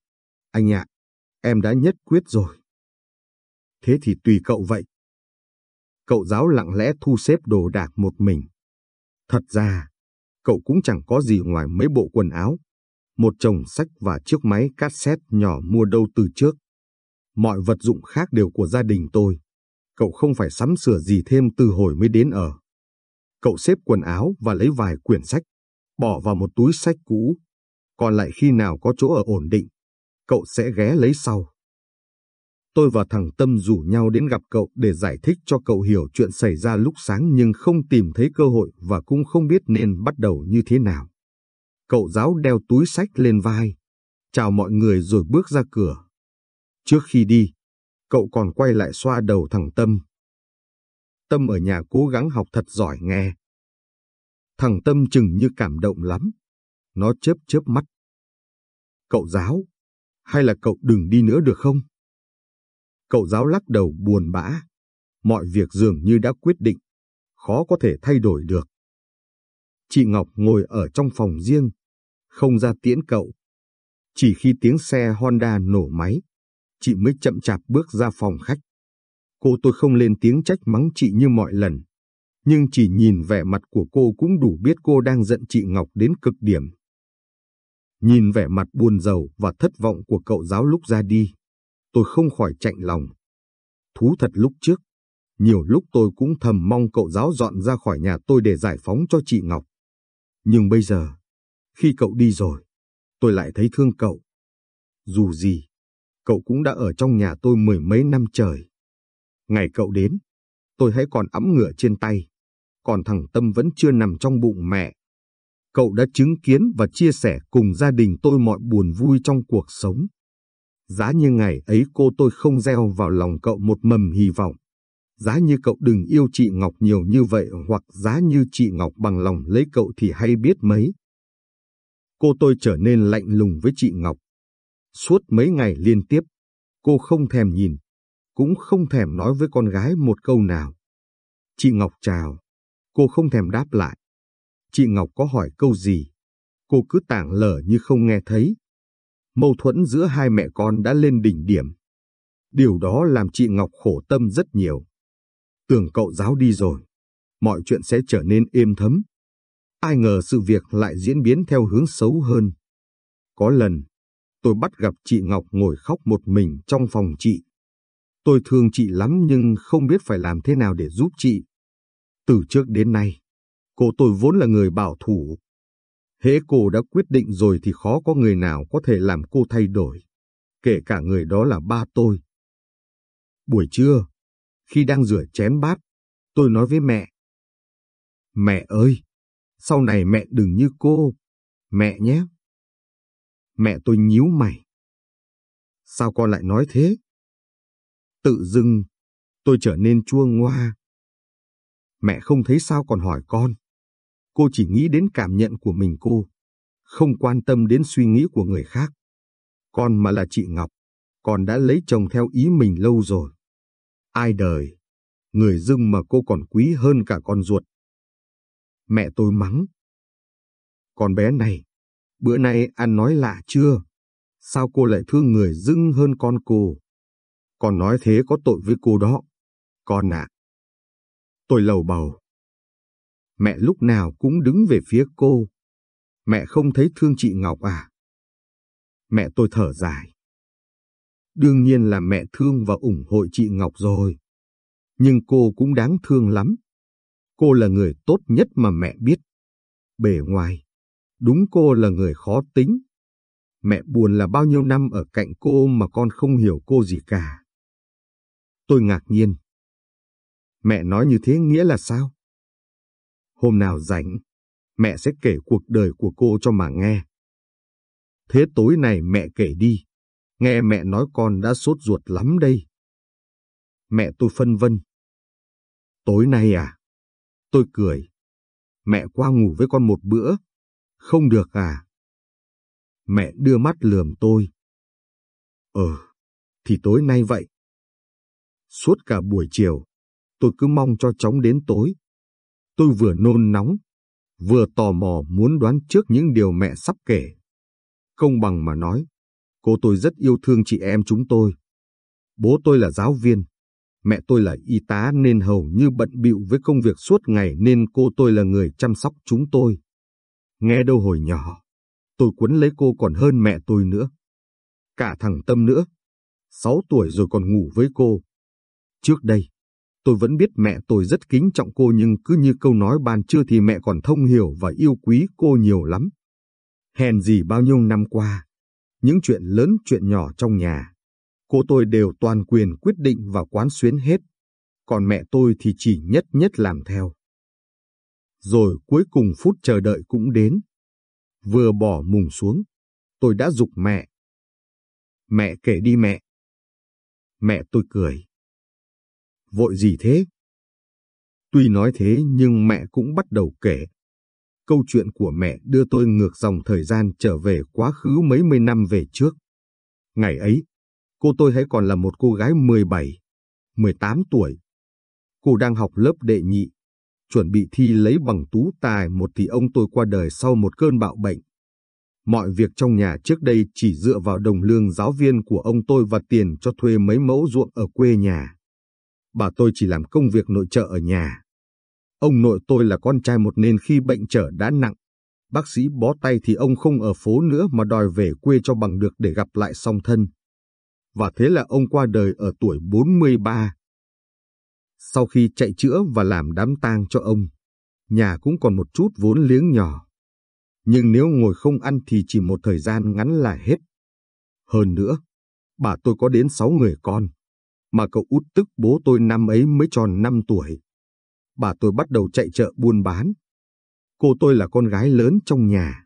A: anh ạ, em đã nhất quyết rồi. Thế thì tùy cậu vậy. Cậu giáo lặng lẽ thu xếp đồ đạc một mình. Thật ra, cậu cũng chẳng có gì ngoài mấy bộ quần áo, một chồng sách và chiếc máy cassette nhỏ mua đâu từ trước. Mọi vật dụng khác đều của gia đình tôi. Cậu không phải sắm sửa gì thêm từ hồi mới đến ở. Cậu xếp quần áo và lấy vài quyển sách, bỏ vào một túi sách cũ. Còn lại khi nào có chỗ ở ổn định, cậu sẽ ghé lấy sau. Tôi và thằng Tâm rủ nhau đến gặp cậu để giải thích cho cậu hiểu chuyện xảy ra lúc sáng nhưng không tìm thấy cơ hội và cũng không biết nên bắt đầu như thế nào. Cậu giáo đeo túi sách lên vai, chào mọi người rồi bước ra cửa. Trước khi đi, cậu còn quay lại xoa đầu thằng Tâm. Tâm ở nhà cố gắng học thật giỏi nghe. Thằng Tâm chừng như cảm động lắm. Nó chớp chớp mắt. Cậu giáo, hay là cậu đừng đi nữa được không? Cậu giáo lắc đầu buồn bã. Mọi việc dường như đã quyết định, khó có thể thay đổi được. Chị Ngọc ngồi ở trong phòng riêng, không ra tiễn cậu. Chỉ khi tiếng xe Honda nổ máy, chị mới chậm chạp bước ra phòng khách. Cô tôi không lên tiếng trách mắng chị như mọi lần, nhưng chỉ nhìn vẻ mặt của cô cũng đủ biết cô đang giận chị Ngọc đến cực điểm. Nhìn vẻ mặt buồn rầu và thất vọng của cậu giáo lúc ra đi, tôi không khỏi chạnh lòng. Thú thật lúc trước, nhiều lúc tôi cũng thầm mong cậu giáo dọn ra khỏi nhà tôi để giải phóng cho chị Ngọc. Nhưng bây giờ, khi cậu đi rồi, tôi lại thấy thương cậu. Dù gì, cậu cũng đã ở trong nhà tôi mười mấy năm trời. Ngày cậu đến, tôi hãy còn ấm ngựa trên tay, còn thằng Tâm vẫn chưa nằm trong bụng mẹ. Cậu đã chứng kiến và chia sẻ cùng gia đình tôi mọi buồn vui trong cuộc sống. Giá như ngày ấy cô tôi không gieo vào lòng cậu một mầm hy vọng. Giá như cậu đừng yêu chị Ngọc nhiều như vậy hoặc giá như chị Ngọc bằng lòng lấy cậu thì hay biết mấy. Cô tôi trở nên lạnh lùng với chị Ngọc. Suốt mấy ngày liên tiếp, cô không thèm nhìn, cũng không thèm nói với con gái một câu nào. Chị Ngọc chào, cô không thèm đáp lại. Chị Ngọc có hỏi câu gì, cô cứ tảng lờ như không nghe thấy. Mâu thuẫn giữa hai mẹ con đã lên đỉnh điểm. Điều đó làm chị Ngọc khổ tâm rất nhiều. Tưởng cậu giáo đi rồi, mọi chuyện sẽ trở nên êm thấm. Ai ngờ sự việc lại diễn biến theo hướng xấu hơn. Có lần, tôi bắt gặp chị Ngọc ngồi khóc một mình trong phòng chị. Tôi thương chị lắm nhưng không biết phải làm thế nào để giúp chị. Từ trước đến nay, cô tôi vốn là người bảo thủ. Hễ cô đã quyết định rồi thì khó có người nào có thể làm cô thay đổi. Kể cả người đó là ba tôi. Buổi trưa, khi đang rửa chén bát, tôi nói với mẹ. Mẹ ơi, sau này mẹ đừng như cô. Mẹ nhé. Mẹ tôi nhíu mày. Sao con lại nói thế? Tự dưng, tôi trở nên chua ngoa. Mẹ không thấy sao còn hỏi con. Cô chỉ nghĩ đến cảm nhận của mình cô, không quan tâm đến suy nghĩ của người khác. Con mà là chị Ngọc, con đã lấy chồng theo ý mình lâu rồi. Ai đời, người dưng mà cô còn quý hơn cả con ruột. Mẹ tôi mắng. Con bé này, bữa nay ăn nói lạ chưa? Sao cô lại thương người dưng hơn con cô? Con nói thế có tội với cô đó. Con ạ. À. Tôi lầu bầu. Mẹ lúc nào cũng đứng về phía cô. Mẹ không thấy thương chị Ngọc à? Mẹ tôi thở dài. Đương nhiên là mẹ thương và ủng hộ chị Ngọc rồi. Nhưng cô cũng đáng thương lắm. Cô là người tốt nhất mà mẹ biết. Bề ngoài, đúng cô là người khó tính. Mẹ buồn là bao nhiêu năm ở cạnh cô mà con không hiểu cô gì cả. Tôi ngạc nhiên. Mẹ nói như thế nghĩa là sao? Hôm nào rảnh, mẹ sẽ kể cuộc đời của cô cho mà nghe. Thế tối này mẹ kể đi. Nghe mẹ nói con đã sốt ruột lắm đây. Mẹ tôi phân vân. Tối nay à? Tôi cười. Mẹ qua ngủ với con một bữa. Không được à? Mẹ đưa mắt lườm tôi. Ờ, thì tối nay vậy. Suốt cả buổi chiều, tôi cứ mong cho chóng đến tối. Tôi vừa nôn nóng, vừa tò mò muốn đoán trước những điều mẹ sắp kể. Công bằng mà nói, cô tôi rất yêu thương chị em chúng tôi. Bố tôi là giáo viên, mẹ tôi là y tá nên hầu như bận bịu với công việc suốt ngày nên cô tôi là người chăm sóc chúng tôi. Nghe đâu hồi nhỏ, tôi quấn lấy cô còn hơn mẹ tôi nữa. Cả thằng Tâm nữa, sáu tuổi rồi còn ngủ với cô. Trước đây, tôi vẫn biết mẹ tôi rất kính trọng cô nhưng cứ như câu nói ban trưa thì mẹ còn thông hiểu và yêu quý cô nhiều lắm. Hèn gì bao nhiêu năm qua, những chuyện lớn chuyện nhỏ trong nhà, cô tôi đều toàn quyền quyết định và quán xuyến hết, còn mẹ tôi thì chỉ nhất nhất làm theo. Rồi cuối cùng phút chờ đợi cũng đến. Vừa bỏ mùng xuống, tôi đã dục mẹ. Mẹ kể đi mẹ. Mẹ tôi cười. Vội gì thế? Tuy nói thế nhưng mẹ cũng bắt đầu kể. Câu chuyện của mẹ đưa tôi ngược dòng thời gian trở về quá khứ mấy mươi năm về trước. Ngày ấy, cô tôi hãy còn là một cô gái 17, 18 tuổi. Cô đang học lớp đệ nhị, chuẩn bị thi lấy bằng tú tài một thì ông tôi qua đời sau một cơn bạo bệnh. Mọi việc trong nhà trước đây chỉ dựa vào đồng lương giáo viên của ông tôi và tiền cho thuê mấy mẫu ruộng ở quê nhà. Bà tôi chỉ làm công việc nội trợ ở nhà. Ông nội tôi là con trai một nên khi bệnh trở đã nặng, bác sĩ bó tay thì ông không ở phố nữa mà đòi về quê cho bằng được để gặp lại song thân. Và thế là ông qua đời ở tuổi 43. Sau khi chạy chữa và làm đám tang cho ông, nhà cũng còn một chút vốn liếng nhỏ. Nhưng nếu ngồi không ăn thì chỉ một thời gian ngắn là hết. Hơn nữa, bà tôi có đến sáu người con, mà cậu út tức bố tôi năm ấy mới tròn năm tuổi. Bà tôi bắt đầu chạy chợ buôn bán. Cô tôi là con gái lớn trong nhà,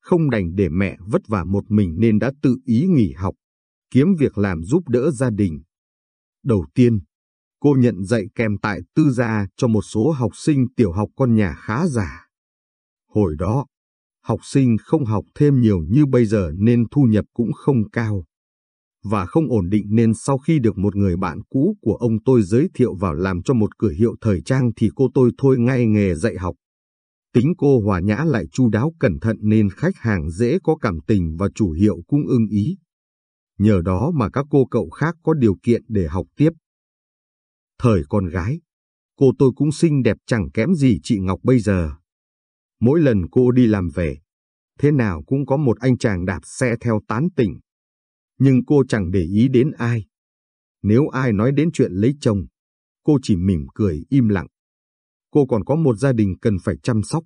A: không đành để mẹ vất vả một mình nên đã tự ý nghỉ học, kiếm việc làm giúp đỡ gia đình. Đầu tiên, cô nhận dạy kèm tại tư gia cho một số học sinh tiểu học con nhà khá giả. Hồi đó, học sinh không học thêm nhiều như bây giờ nên thu nhập cũng không cao. Và không ổn định nên sau khi được một người bạn cũ của ông tôi giới thiệu vào làm cho một cửa hiệu thời trang thì cô tôi thôi ngay nghề dạy học. Tính cô hòa nhã lại chu đáo cẩn thận nên khách hàng dễ có cảm tình và chủ hiệu cũng ưng ý. Nhờ đó mà các cô cậu khác có điều kiện để học tiếp. Thời con gái, cô tôi cũng xinh đẹp chẳng kém gì chị Ngọc bây giờ. Mỗi lần cô đi làm về, thế nào cũng có một anh chàng đạp xe theo tán tỉnh. Nhưng cô chẳng để ý đến ai. Nếu ai nói đến chuyện lấy chồng, cô chỉ mỉm cười im lặng. Cô còn có một gia đình cần phải chăm sóc.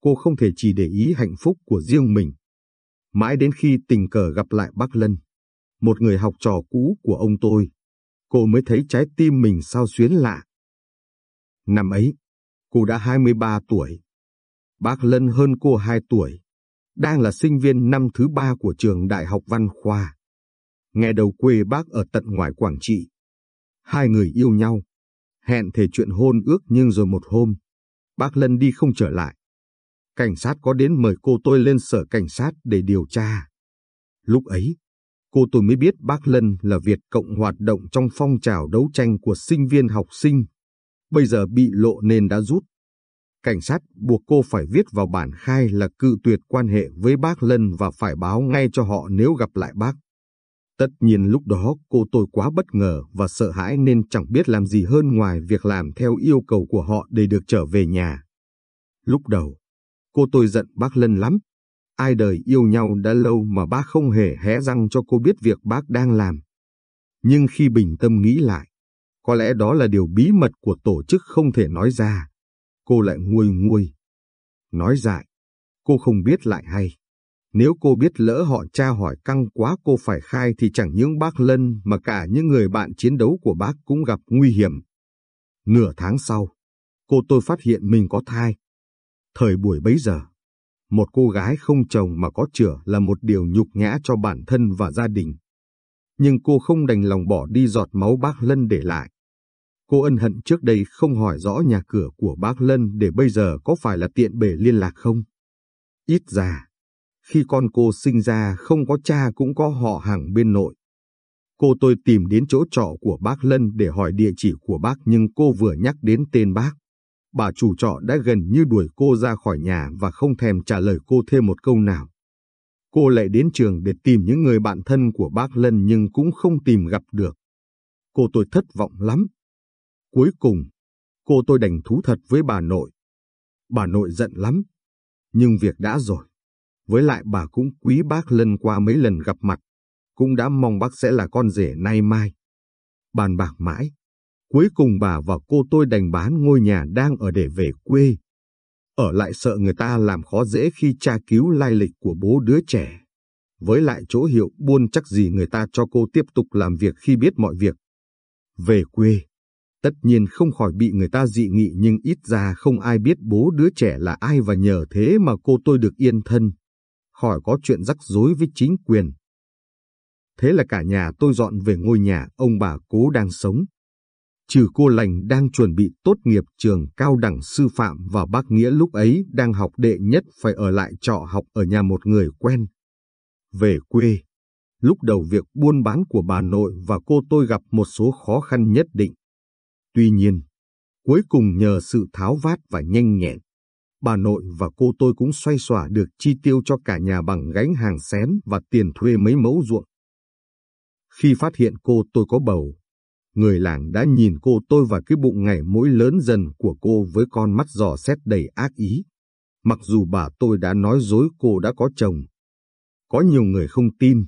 A: Cô không thể chỉ để ý hạnh phúc của riêng mình. Mãi đến khi tình cờ gặp lại bác Lân, một người học trò cũ của ông tôi, cô mới thấy trái tim mình sao xuyến lạ. Năm ấy, cô đã 23 tuổi. Bác Lân hơn cô 2 tuổi, đang là sinh viên năm thứ ba của trường Đại học Văn Khoa. Nghe đầu quê bác ở tận ngoài Quảng Trị. Hai người yêu nhau, hẹn thể chuyện hôn ước nhưng rồi một hôm, bác Lân đi không trở lại. Cảnh sát có đến mời cô tôi lên sở cảnh sát để điều tra. Lúc ấy, cô tôi mới biết bác Lân là Việt Cộng hoạt động trong phong trào đấu tranh của sinh viên học sinh. Bây giờ bị lộ nên đã rút. Cảnh sát buộc cô phải viết vào bản khai là cự tuyệt quan hệ với bác Lân và phải báo ngay cho họ nếu gặp lại bác. Tất nhiên lúc đó cô tôi quá bất ngờ và sợ hãi nên chẳng biết làm gì hơn ngoài việc làm theo yêu cầu của họ để được trở về nhà. Lúc đầu, cô tôi giận bác Lân lắm. Ai đời yêu nhau đã lâu mà bác không hề hé răng cho cô biết việc bác đang làm. Nhưng khi bình tâm nghĩ lại, có lẽ đó là điều bí mật của tổ chức không thể nói ra. Cô lại nguôi nguôi. Nói dại, cô không biết lại hay. Nếu cô biết lỡ họ tra hỏi căng quá cô phải khai thì chẳng những bác Lân mà cả những người bạn chiến đấu của bác cũng gặp nguy hiểm. Nửa tháng sau, cô tôi phát hiện mình có thai. Thời buổi bấy giờ, một cô gái không chồng mà có chửa là một điều nhục nhã cho bản thân và gia đình. Nhưng cô không đành lòng bỏ đi giọt máu bác Lân để lại. Cô ân hận trước đây không hỏi rõ nhà cửa của bác Lân để bây giờ có phải là tiện bề liên lạc không. Ít ra, khi con cô sinh ra không có cha cũng có họ hàng bên nội. Cô tôi tìm đến chỗ trọ của bác Lân để hỏi địa chỉ của bác nhưng cô vừa nhắc đến tên bác. Bà chủ trọ đã gần như đuổi cô ra khỏi nhà và không thèm trả lời cô thêm một câu nào. Cô lại đến trường để tìm những người bạn thân của bác Lân nhưng cũng không tìm gặp được. Cô tôi thất vọng lắm. Cuối cùng, cô tôi đành thú thật với bà nội. Bà nội giận lắm, nhưng việc đã rồi. Với lại bà cũng quý bác Lân qua mấy lần gặp mặt, cũng đã mong bác sẽ là con rể nay mai. Bàn bạc mãi, cuối cùng bà và cô tôi đành bán ngôi nhà đang ở để về quê. Ở lại sợ người ta làm khó dễ khi tra cứu lai lịch của bố đứa trẻ. Với lại chỗ hiệu buôn chắc gì người ta cho cô tiếp tục làm việc khi biết mọi việc. Về quê, tất nhiên không khỏi bị người ta dị nghị nhưng ít ra không ai biết bố đứa trẻ là ai và nhờ thế mà cô tôi được yên thân khỏi có chuyện rắc rối với chính quyền. Thế là cả nhà tôi dọn về ngôi nhà ông bà cố đang sống. Trừ cô lành đang chuẩn bị tốt nghiệp trường cao đẳng sư phạm và bác Nghĩa lúc ấy đang học đệ nhất phải ở lại trọ học ở nhà một người quen. Về quê, lúc đầu việc buôn bán của bà nội và cô tôi gặp một số khó khăn nhất định. Tuy nhiên, Cuối cùng nhờ sự tháo vát và nhanh nhẹn, bà nội và cô tôi cũng xoay xòa được chi tiêu cho cả nhà bằng gánh hàng xén và tiền thuê mấy mẫu ruộng. Khi phát hiện cô tôi có bầu, người làng đã nhìn cô tôi và cái bụng ngày mỗi lớn dần của cô với con mắt dò xét đầy ác ý. Mặc dù bà tôi đã nói dối cô đã có chồng. Có nhiều người không tin,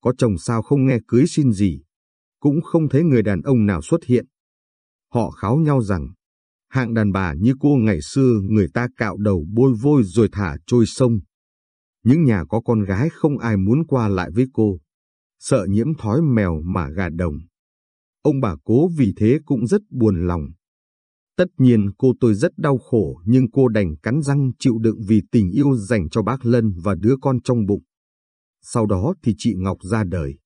A: có chồng sao không nghe cưới xin gì, cũng không thấy người đàn ông nào xuất hiện. Họ kháo nhau rằng, hạng đàn bà như cô ngày xưa người ta cạo đầu bôi vôi rồi thả trôi sông. Những nhà có con gái không ai muốn qua lại với cô, sợ nhiễm thói mèo mà gà đồng. Ông bà cố vì thế cũng rất buồn lòng. Tất nhiên cô tôi rất đau khổ, nhưng cô đành cắn răng chịu đựng vì tình yêu dành cho bác Lân và đứa con trong bụng. Sau đó thì chị Ngọc ra đời.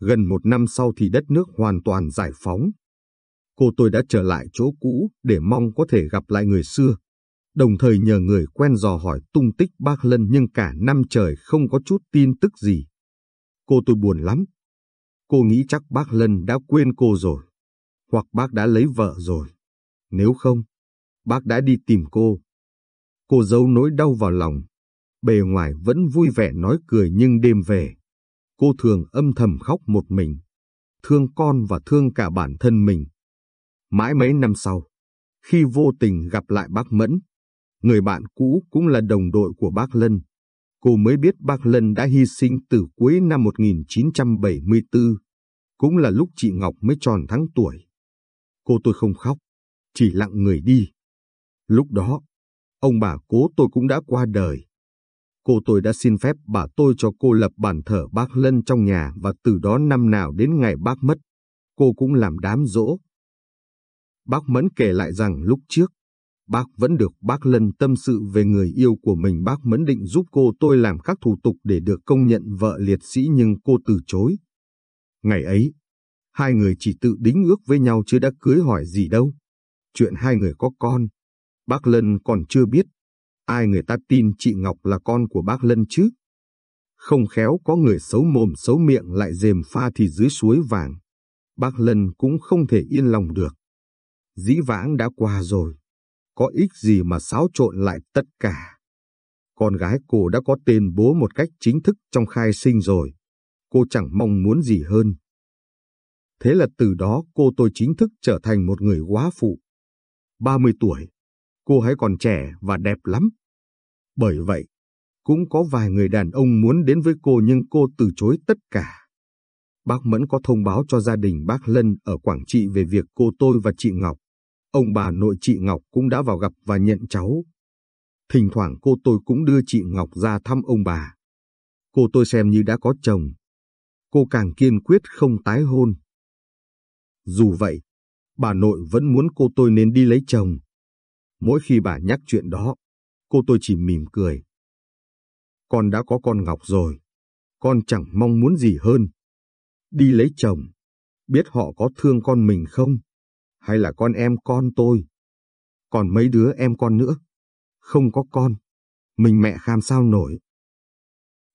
A: Gần một năm sau thì đất nước hoàn toàn giải phóng. Cô tôi đã trở lại chỗ cũ để mong có thể gặp lại người xưa. Đồng thời nhờ người quen dò hỏi tung tích bác Lân nhưng cả năm trời không có chút tin tức gì. Cô tôi buồn lắm. Cô nghĩ chắc bác Lân đã quên cô rồi. Hoặc bác đã lấy vợ rồi. Nếu không, bác đã đi tìm cô. Cô giấu nỗi đau vào lòng. Bề ngoài vẫn vui vẻ nói cười nhưng đêm về, cô thường âm thầm khóc một mình, thương con và thương cả bản thân mình. Mãi mấy năm sau, khi vô tình gặp lại bác Mẫn, người bạn cũ cũng là đồng đội của bác Lân, cô mới biết bác Lân đã hy sinh từ cuối năm 1974, cũng là lúc chị Ngọc mới tròn tháng tuổi. Cô tôi không khóc, chỉ lặng người đi. Lúc đó, ông bà cố tôi cũng đã qua đời. Cô tôi đã xin phép bà tôi cho cô lập bàn thờ bác Lân trong nhà và từ đó năm nào đến ngày bác mất, cô cũng làm đám dỗ. Bác Mẫn kể lại rằng lúc trước, bác vẫn được bác Lân tâm sự về người yêu của mình. Bác Mẫn định giúp cô tôi làm các thủ tục để được công nhận vợ liệt sĩ nhưng cô từ chối. Ngày ấy, hai người chỉ tự đính ước với nhau chứ đã cưới hỏi gì đâu. Chuyện hai người có con, bác Lân còn chưa biết ai người ta tin chị Ngọc là con của bác Lân chứ? Không khéo có người xấu mồm xấu miệng lại dèm pha thì dưới suối vàng. Bác Lân cũng không thể yên lòng được. Dĩ vãng đã qua rồi. Có ích gì mà xáo trộn lại tất cả. Con gái cô đã có tên bố một cách chính thức trong khai sinh rồi. Cô chẳng mong muốn gì hơn. Thế là từ đó cô tôi chính thức trở thành một người quá phụ. 30 tuổi, cô hãy còn trẻ và đẹp lắm. Bởi vậy, cũng có vài người đàn ông muốn đến với cô nhưng cô từ chối tất cả. Bác Mẫn có thông báo cho gia đình bác Lân ở Quảng Trị về việc cô tôi và chị Ngọc. Ông bà nội chị Ngọc cũng đã vào gặp và nhận cháu. Thỉnh thoảng cô tôi cũng đưa chị Ngọc ra thăm ông bà. Cô tôi xem như đã có chồng. Cô càng kiên quyết không tái hôn. Dù vậy, bà nội vẫn muốn cô tôi nên đi lấy chồng. Mỗi khi bà nhắc chuyện đó, cô tôi chỉ mỉm cười. Con đã có con Ngọc rồi, con chẳng mong muốn gì hơn. Đi lấy chồng, biết họ có thương con mình không? Hay là con em con tôi? Còn mấy đứa em con nữa? Không có con, mình mẹ kham sao nổi.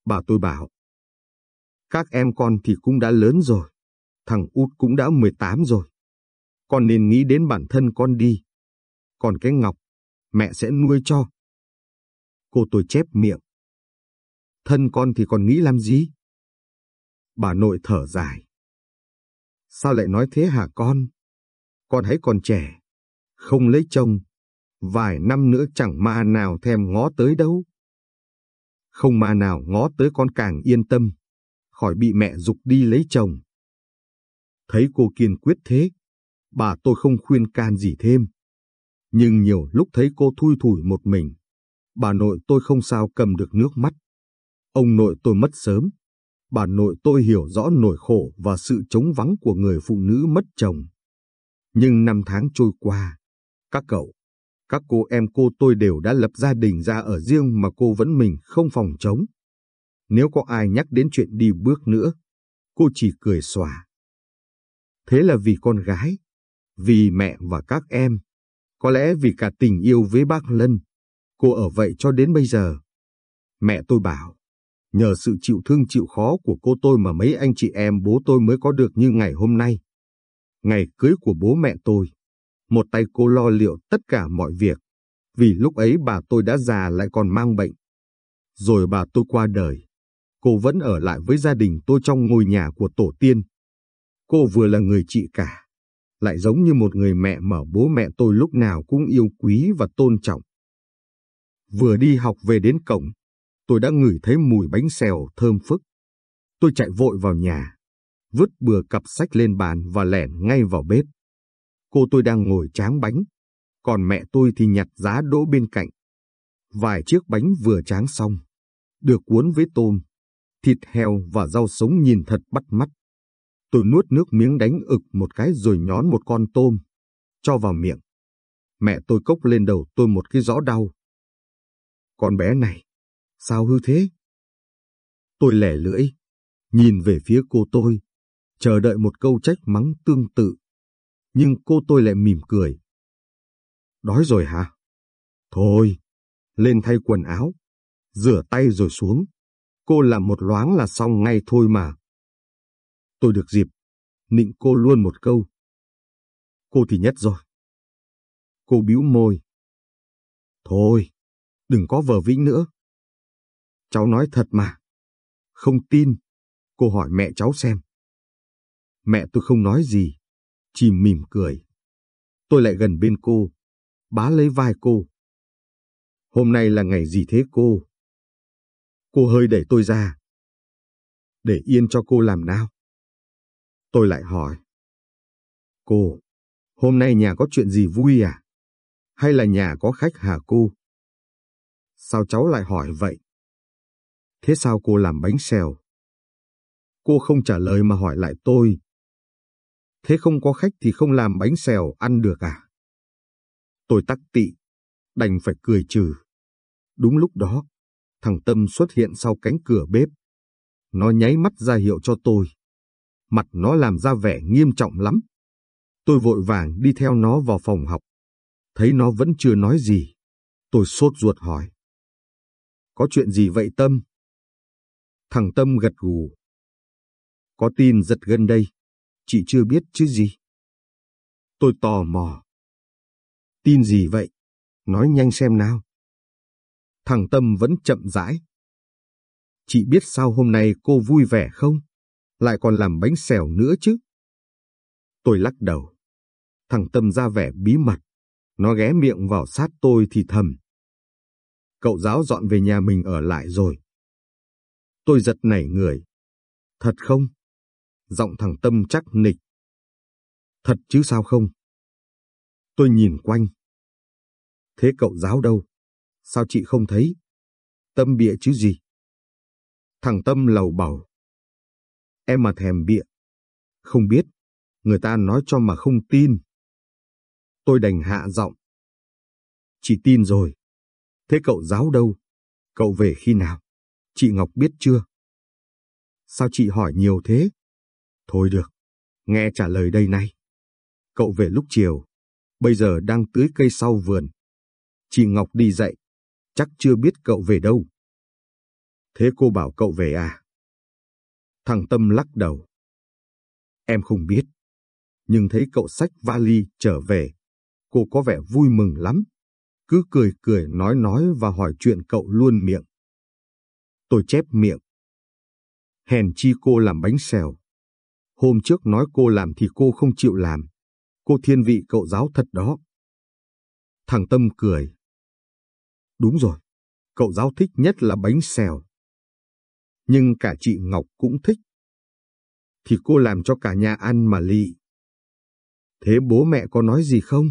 A: Bà tôi bảo, các em con thì cũng đã lớn rồi, thằng út cũng đã 18 rồi. Con nên nghĩ đến bản thân con đi. Còn cái Ngọc, mẹ sẽ nuôi cho. Cô tôi chép miệng. Thân con thì còn nghĩ làm gì? Bà nội thở dài. Sao lại nói thế hả con? Con hãy còn trẻ, không lấy chồng, vài năm nữa chẳng ma nào thèm ngó tới đâu. Không ma nào ngó tới con càng yên tâm, khỏi bị mẹ dục đi lấy chồng. Thấy cô kiên quyết thế, bà tôi không khuyên can gì thêm. Nhưng nhiều lúc thấy cô thui thủi một mình, bà nội tôi không sao cầm được nước mắt. Ông nội tôi mất sớm, bà nội tôi hiểu rõ nỗi khổ và sự trống vắng của người phụ nữ mất chồng. Nhưng năm tháng trôi qua, các cậu, các cô em cô tôi đều đã lập gia đình ra ở riêng mà cô vẫn mình không phòng chống. Nếu có ai nhắc đến chuyện đi bước nữa, cô chỉ cười xòa. Thế là vì con gái, vì mẹ và các em, có lẽ vì cả tình yêu với bác Lân, cô ở vậy cho đến bây giờ. Mẹ tôi bảo, nhờ sự chịu thương chịu khó của cô tôi mà mấy anh chị em bố tôi mới có được như ngày hôm nay. Ngày cưới của bố mẹ tôi, một tay cô lo liệu tất cả mọi việc, vì lúc ấy bà tôi đã già lại còn mang bệnh. Rồi bà tôi qua đời, cô vẫn ở lại với gia đình tôi trong ngôi nhà của tổ tiên. Cô vừa là người chị cả, lại giống như một người mẹ mà bố mẹ tôi lúc nào cũng yêu quý và tôn trọng. Vừa đi học về đến cổng, tôi đã ngửi thấy mùi bánh xèo thơm phức. Tôi chạy vội vào nhà, vứt bừa cặp sách lên bàn và lẻn ngay vào bếp. Cô tôi đang ngồi tráng bánh, còn mẹ tôi thì nhặt giá đỗ bên cạnh. Vài chiếc bánh vừa tráng xong, được cuốn với tôm, thịt heo và rau sống nhìn thật bắt mắt. Tôi nuốt nước miếng đánh ực một cái rồi nhón một con tôm, cho vào miệng. Mẹ tôi cốc lên đầu tôi một cái rõ đau. Con bé này, sao hư thế? Tôi lẻ lưỡi, nhìn về phía cô tôi, chờ đợi một câu trách mắng tương tự. Nhưng cô tôi lại mỉm cười. Đói rồi hả? Thôi, lên thay quần áo, rửa tay rồi xuống. Cô làm một loáng là xong ngay thôi mà. Tôi được dịp, nịnh cô luôn một câu. Cô thì nhất rồi. Cô bĩu môi. Thôi, đừng có vờ vĩnh nữa. Cháu nói thật mà. Không tin, cô hỏi mẹ cháu xem. Mẹ tôi không nói gì, chỉ mỉm cười. Tôi lại gần bên cô, bá lấy vai cô. Hôm nay là ngày gì thế cô? Cô hơi đẩy tôi ra. Để yên cho cô làm nào. Tôi lại hỏi. Cô, hôm nay nhà có chuyện gì vui à? Hay là nhà có khách hả cô? Sao cháu lại hỏi vậy? Thế sao cô làm bánh xèo? Cô không trả lời mà hỏi lại tôi. Thế không có khách thì không làm bánh xèo ăn được à? Tôi tắc tị, đành phải cười trừ. Đúng lúc đó, thằng Tâm xuất hiện sau cánh cửa bếp. Nó nháy mắt ra hiệu cho tôi. Mặt nó làm ra vẻ nghiêm trọng lắm. Tôi vội vàng đi theo nó vào phòng học. Thấy nó vẫn chưa nói gì. Tôi sốt ruột hỏi. Có chuyện gì vậy Tâm? Thằng Tâm gật gù. Có tin giật gần đây, chị chưa biết chứ gì. Tôi tò mò. Tin gì vậy? Nói nhanh xem nào. Thằng Tâm vẫn chậm rãi. Chị biết sao hôm nay cô vui vẻ không? Lại còn làm bánh xèo nữa chứ? Tôi lắc đầu. Thằng Tâm ra vẻ bí mật. Nó ghé miệng vào sát tôi thì thầm. Cậu giáo dọn về nhà mình ở lại rồi. Tôi giật nảy người. Thật không? Giọng thằng Tâm chắc nịch. Thật chứ sao không? Tôi nhìn quanh. Thế cậu giáo đâu? Sao chị không thấy? Tâm bịa chứ gì? Thằng Tâm lầu bầu. Em mà thèm bịa. Không biết. Người ta nói cho mà không tin. Tôi đành hạ giọng. Chị tin rồi. Thế cậu giáo đâu? Cậu về khi nào? Chị Ngọc biết chưa? Sao chị hỏi nhiều thế? Thôi được, nghe trả lời đây này. Cậu về lúc chiều, bây giờ đang tưới cây sau vườn. Chị Ngọc đi dậy, chắc chưa biết cậu về đâu. Thế cô bảo cậu về à? Thằng Tâm lắc đầu. Em không biết, nhưng thấy cậu xách vali trở về, cô có vẻ vui mừng lắm. Cứ cười cười nói nói và hỏi chuyện cậu luôn miệng. Tôi chép miệng. Hèn chi cô làm bánh xèo. Hôm trước nói cô làm thì cô không chịu làm. Cô thiên vị cậu giáo thật đó. Thằng Tâm cười. Đúng rồi, cậu giáo thích nhất là bánh xèo. Nhưng cả chị Ngọc cũng thích. Thì cô làm cho cả nhà ăn mà lị. Thế bố mẹ có nói gì không?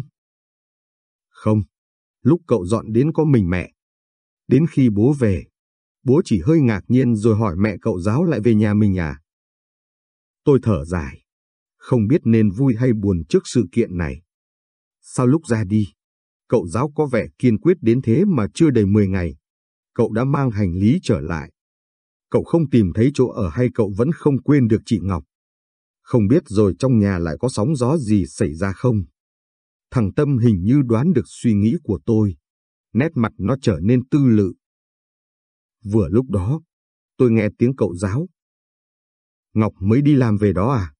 A: Không, lúc cậu dọn đến có mình mẹ. Đến khi bố về, bố chỉ hơi ngạc nhiên rồi hỏi mẹ cậu giáo lại về nhà mình à. Tôi thở dài, không biết nên vui hay buồn trước sự kiện này. Sau lúc ra đi, cậu giáo có vẻ kiên quyết đến thế mà chưa đầy 10 ngày. Cậu đã mang hành lý trở lại. Cậu không tìm thấy chỗ ở hay cậu vẫn không quên được chị Ngọc. Không biết rồi trong nhà lại có sóng gió gì xảy ra không? Thằng Tâm hình như đoán được suy nghĩ của tôi. Nét mặt nó trở nên tư lự. Vừa lúc đó, tôi nghe tiếng cậu giáo. Ngọc mới đi làm về đó à?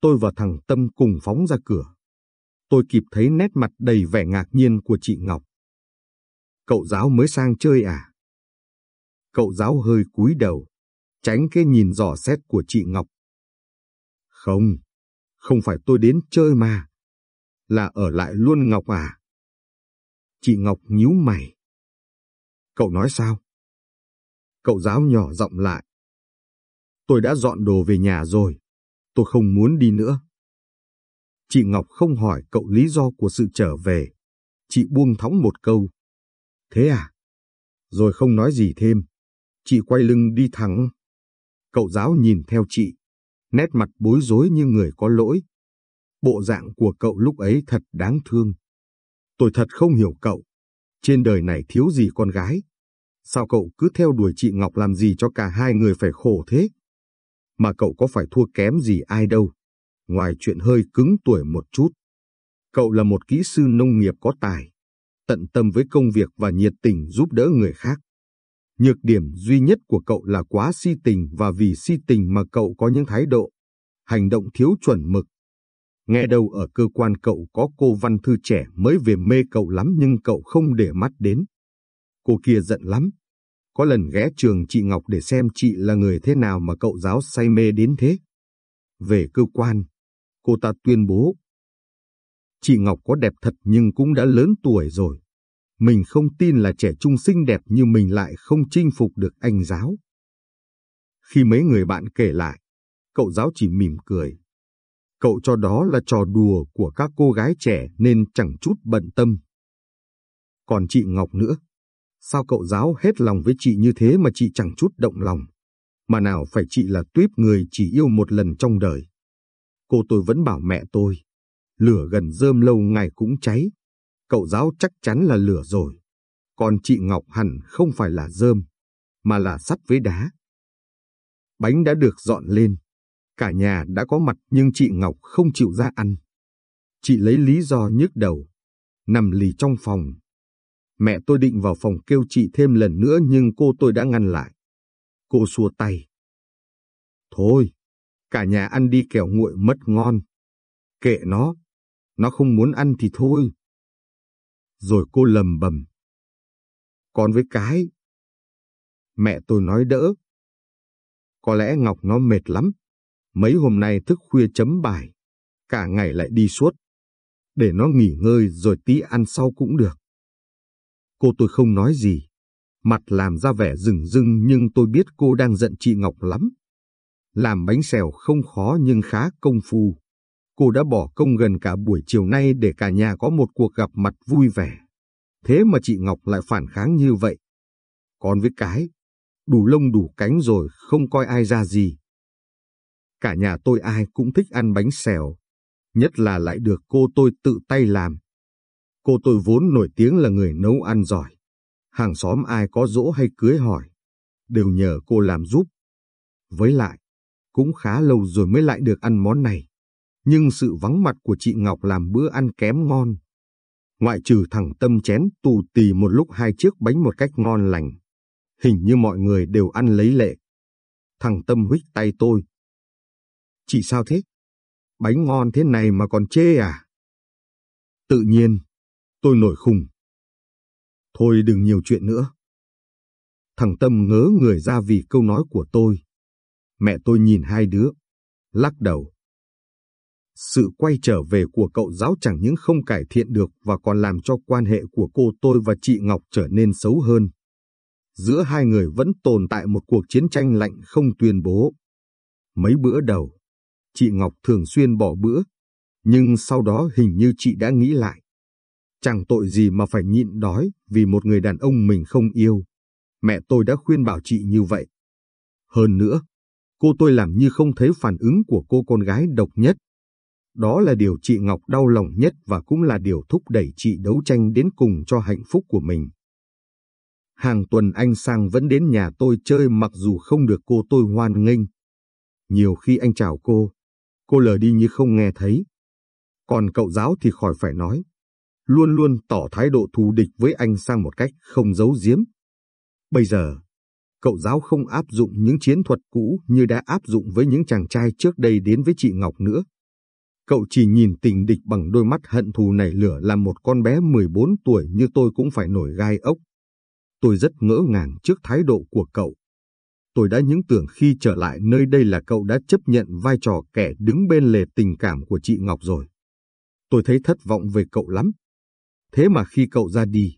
A: Tôi và thằng Tâm cùng phóng ra cửa. tôi kịp thấy nét mặt đầy vẻ ngạc nhiên của chị Ngọc. Cậu giáo mới sang chơi à? Cậu giáo hơi cúi đầu, tránh cái nhìn dò xét của chị Ngọc. Không, không phải tôi đến chơi mà. Là ở lại luôn Ngọc à? Chị Ngọc nhíu mày. Cậu nói sao? Cậu giáo nhỏ giọng lại. Tôi đã dọn đồ về nhà rồi. Tôi không muốn đi nữa. Chị Ngọc không hỏi cậu lý do của sự trở về. Chị buông thõng một câu. Thế à? Rồi không nói gì thêm. Chị quay lưng đi thẳng. Cậu giáo nhìn theo chị. Nét mặt bối rối như người có lỗi. Bộ dạng của cậu lúc ấy thật đáng thương. Tôi thật không hiểu cậu. Trên đời này thiếu gì con gái. Sao cậu cứ theo đuổi chị Ngọc làm gì cho cả hai người phải khổ thế? Mà cậu có phải thua kém gì ai đâu. Ngoài chuyện hơi cứng tuổi một chút. Cậu là một kỹ sư nông nghiệp có tài. Tận tâm với công việc và nhiệt tình giúp đỡ người khác. Nhược điểm duy nhất của cậu là quá si tình và vì si tình mà cậu có những thái độ, hành động thiếu chuẩn mực. Nghe đâu ở cơ quan cậu có cô văn thư trẻ mới về mê cậu lắm nhưng cậu không để mắt đến. Cô kia giận lắm. Có lần ghé trường chị Ngọc để xem chị là người thế nào mà cậu giáo say mê đến thế. Về cơ quan, cô ta tuyên bố. Chị Ngọc có đẹp thật nhưng cũng đã lớn tuổi rồi. Mình không tin là trẻ trung xinh đẹp như mình lại không chinh phục được anh giáo. Khi mấy người bạn kể lại, cậu giáo chỉ mỉm cười. Cậu cho đó là trò đùa của các cô gái trẻ nên chẳng chút bận tâm. Còn chị Ngọc nữa, sao cậu giáo hết lòng với chị như thế mà chị chẳng chút động lòng? Mà nào phải chị là tuyếp người chỉ yêu một lần trong đời. Cô tôi vẫn bảo mẹ tôi, lửa gần rơm lâu ngày cũng cháy, cậu giáo chắc chắn là lửa rồi. Còn chị Ngọc hẳn không phải là rơm, mà là sắt với đá. Bánh đã được dọn lên. Cả nhà đã có mặt nhưng chị Ngọc không chịu ra ăn. Chị lấy lý do nhức đầu, nằm lì trong phòng. Mẹ tôi định vào phòng kêu chị thêm lần nữa nhưng cô tôi đã ngăn lại. Cô xua tay. Thôi, cả nhà ăn đi kẻo nguội mất ngon. Kệ nó, nó không muốn ăn thì thôi rồi cô lầm bầm. Còn với cái, mẹ tôi nói đỡ. Có lẽ Ngọc nó mệt lắm, mấy hôm nay thức khuya chấm bài, cả ngày lại đi suốt. Để nó nghỉ ngơi rồi tí ăn sau cũng được. Cô tôi không nói gì, mặt làm ra vẻ rừng rưng nhưng tôi biết cô đang giận chị Ngọc lắm. Làm bánh xèo không khó nhưng khá công phu cô đã bỏ công gần cả buổi chiều nay để cả nhà có một cuộc gặp mặt vui vẻ. Thế mà chị Ngọc lại phản kháng như vậy. Còn với cái, đủ lông đủ cánh rồi không coi ai ra gì. Cả nhà tôi ai cũng thích ăn bánh xèo, nhất là lại được cô tôi tự tay làm. Cô tôi vốn nổi tiếng là người nấu ăn giỏi. Hàng xóm ai có dỗ hay cưới hỏi, đều nhờ cô làm giúp. Với lại, cũng khá lâu rồi mới lại được ăn món này nhưng sự vắng mặt của chị Ngọc làm bữa ăn kém ngon. Ngoại trừ thằng Tâm chén tù tì một lúc hai chiếc bánh một cách ngon lành. Hình như mọi người đều ăn lấy lệ. Thằng Tâm huých tay tôi. Chị sao thế? Bánh ngon thế này mà còn chê à? Tự nhiên, tôi nổi khùng. Thôi đừng nhiều chuyện nữa. Thằng Tâm ngớ người ra vì câu nói của tôi. Mẹ tôi nhìn hai đứa, lắc đầu. Sự quay trở về của cậu giáo chẳng những không cải thiện được và còn làm cho quan hệ của cô tôi và chị Ngọc trở nên xấu hơn. Giữa hai người vẫn tồn tại một cuộc chiến tranh lạnh không tuyên bố. Mấy bữa đầu, chị Ngọc thường xuyên bỏ bữa, nhưng sau đó hình như chị đã nghĩ lại. Chẳng tội gì mà phải nhịn đói vì một người đàn ông mình không yêu. Mẹ tôi đã khuyên bảo chị như vậy. Hơn nữa, cô tôi làm như không thấy phản ứng của cô con gái độc nhất đó là điều chị Ngọc đau lòng nhất và cũng là điều thúc đẩy chị đấu tranh đến cùng cho hạnh phúc của mình. Hàng tuần anh Sang vẫn đến nhà tôi chơi mặc dù không được cô tôi hoan nghênh. Nhiều khi anh chào cô, cô lờ đi như không nghe thấy. Còn cậu giáo thì khỏi phải nói, luôn luôn tỏ thái độ thù địch với anh Sang một cách không giấu giếm. Bây giờ, cậu giáo không áp dụng những chiến thuật cũ như đã áp dụng với những chàng trai trước đây đến với chị Ngọc nữa Cậu chỉ nhìn tình địch bằng đôi mắt hận thù nảy lửa làm một con bé 14 tuổi như tôi cũng phải nổi gai ốc. Tôi rất ngỡ ngàng trước thái độ của cậu. Tôi đã những tưởng khi trở lại nơi đây là cậu đã chấp nhận vai trò kẻ đứng bên lề tình cảm của chị Ngọc rồi. Tôi thấy thất vọng về cậu lắm. Thế mà khi cậu ra đi,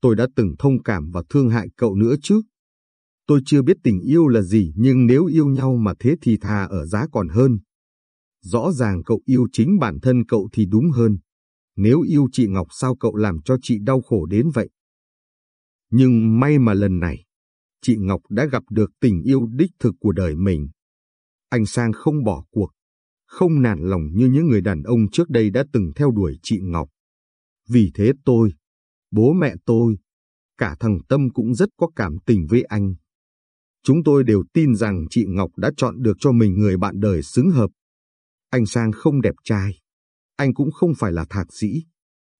A: tôi đã từng thông cảm và thương hại cậu nữa chứ. Tôi chưa biết tình yêu là gì nhưng nếu yêu nhau mà thế thì thà ở giá còn hơn. Rõ ràng cậu yêu chính bản thân cậu thì đúng hơn. Nếu yêu chị Ngọc sao cậu làm cho chị đau khổ đến vậy? Nhưng may mà lần này, chị Ngọc đã gặp được tình yêu đích thực của đời mình. Anh Sang không bỏ cuộc, không nản lòng như những người đàn ông trước đây đã từng theo đuổi chị Ngọc. Vì thế tôi, bố mẹ tôi, cả thằng Tâm cũng rất có cảm tình với anh. Chúng tôi đều tin rằng chị Ngọc đã chọn được cho mình người bạn đời xứng hợp. Anh Sang không đẹp trai. Anh cũng không phải là thạc sĩ.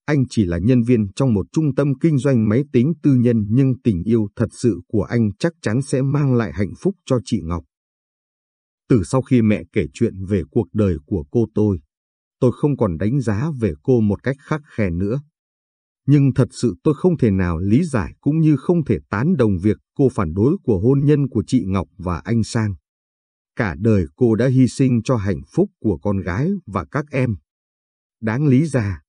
A: Anh chỉ là nhân viên trong một trung tâm kinh doanh máy tính tư nhân nhưng tình yêu thật sự của anh chắc chắn sẽ mang lại hạnh phúc cho chị Ngọc. Từ sau khi mẹ kể chuyện về cuộc đời của cô tôi, tôi không còn đánh giá về cô một cách khắc khe nữa. Nhưng thật sự tôi không thể nào lý giải cũng như không thể tán đồng việc cô phản đối của hôn nhân của chị Ngọc và anh Sang. Cả đời cô đã hy sinh cho hạnh phúc của con gái và các em. Đáng lý ra,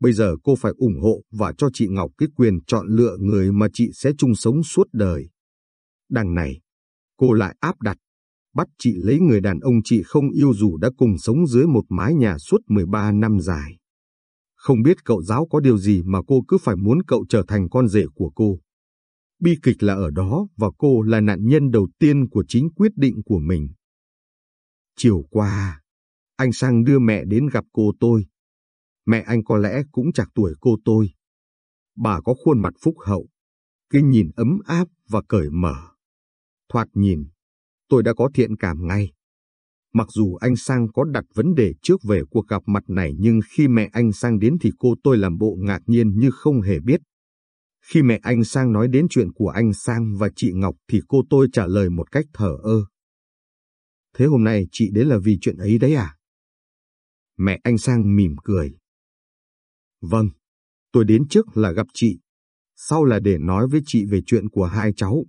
A: bây giờ cô phải ủng hộ và cho chị Ngọc cái quyền chọn lựa người mà chị sẽ chung sống suốt đời. Đằng này, cô lại áp đặt, bắt chị lấy người đàn ông chị không yêu dù đã cùng sống dưới một mái nhà suốt 13 năm dài. Không biết cậu giáo có điều gì mà cô cứ phải muốn cậu trở thành con rể của cô. Bi kịch là ở đó và cô là nạn nhân đầu tiên của chính quyết định của mình. Chiều qua, anh sang đưa mẹ đến gặp cô tôi. Mẹ anh có lẽ cũng chạc tuổi cô tôi. Bà có khuôn mặt phúc hậu, cái nhìn ấm áp và cởi mở. Thoạt nhìn, tôi đã có thiện cảm ngay. Mặc dù anh Sang có đặt vấn đề trước về cuộc gặp mặt này nhưng khi mẹ anh Sang đến thì cô tôi làm bộ ngạc nhiên như không hề biết. Khi mẹ anh Sang nói đến chuyện của anh Sang và chị Ngọc thì cô tôi trả lời một cách thở ơ. Thế hôm nay chị đến là vì chuyện ấy đấy à? Mẹ anh Sang mỉm cười. Vâng, tôi đến trước là gặp chị, sau là để nói với chị về chuyện của hai cháu.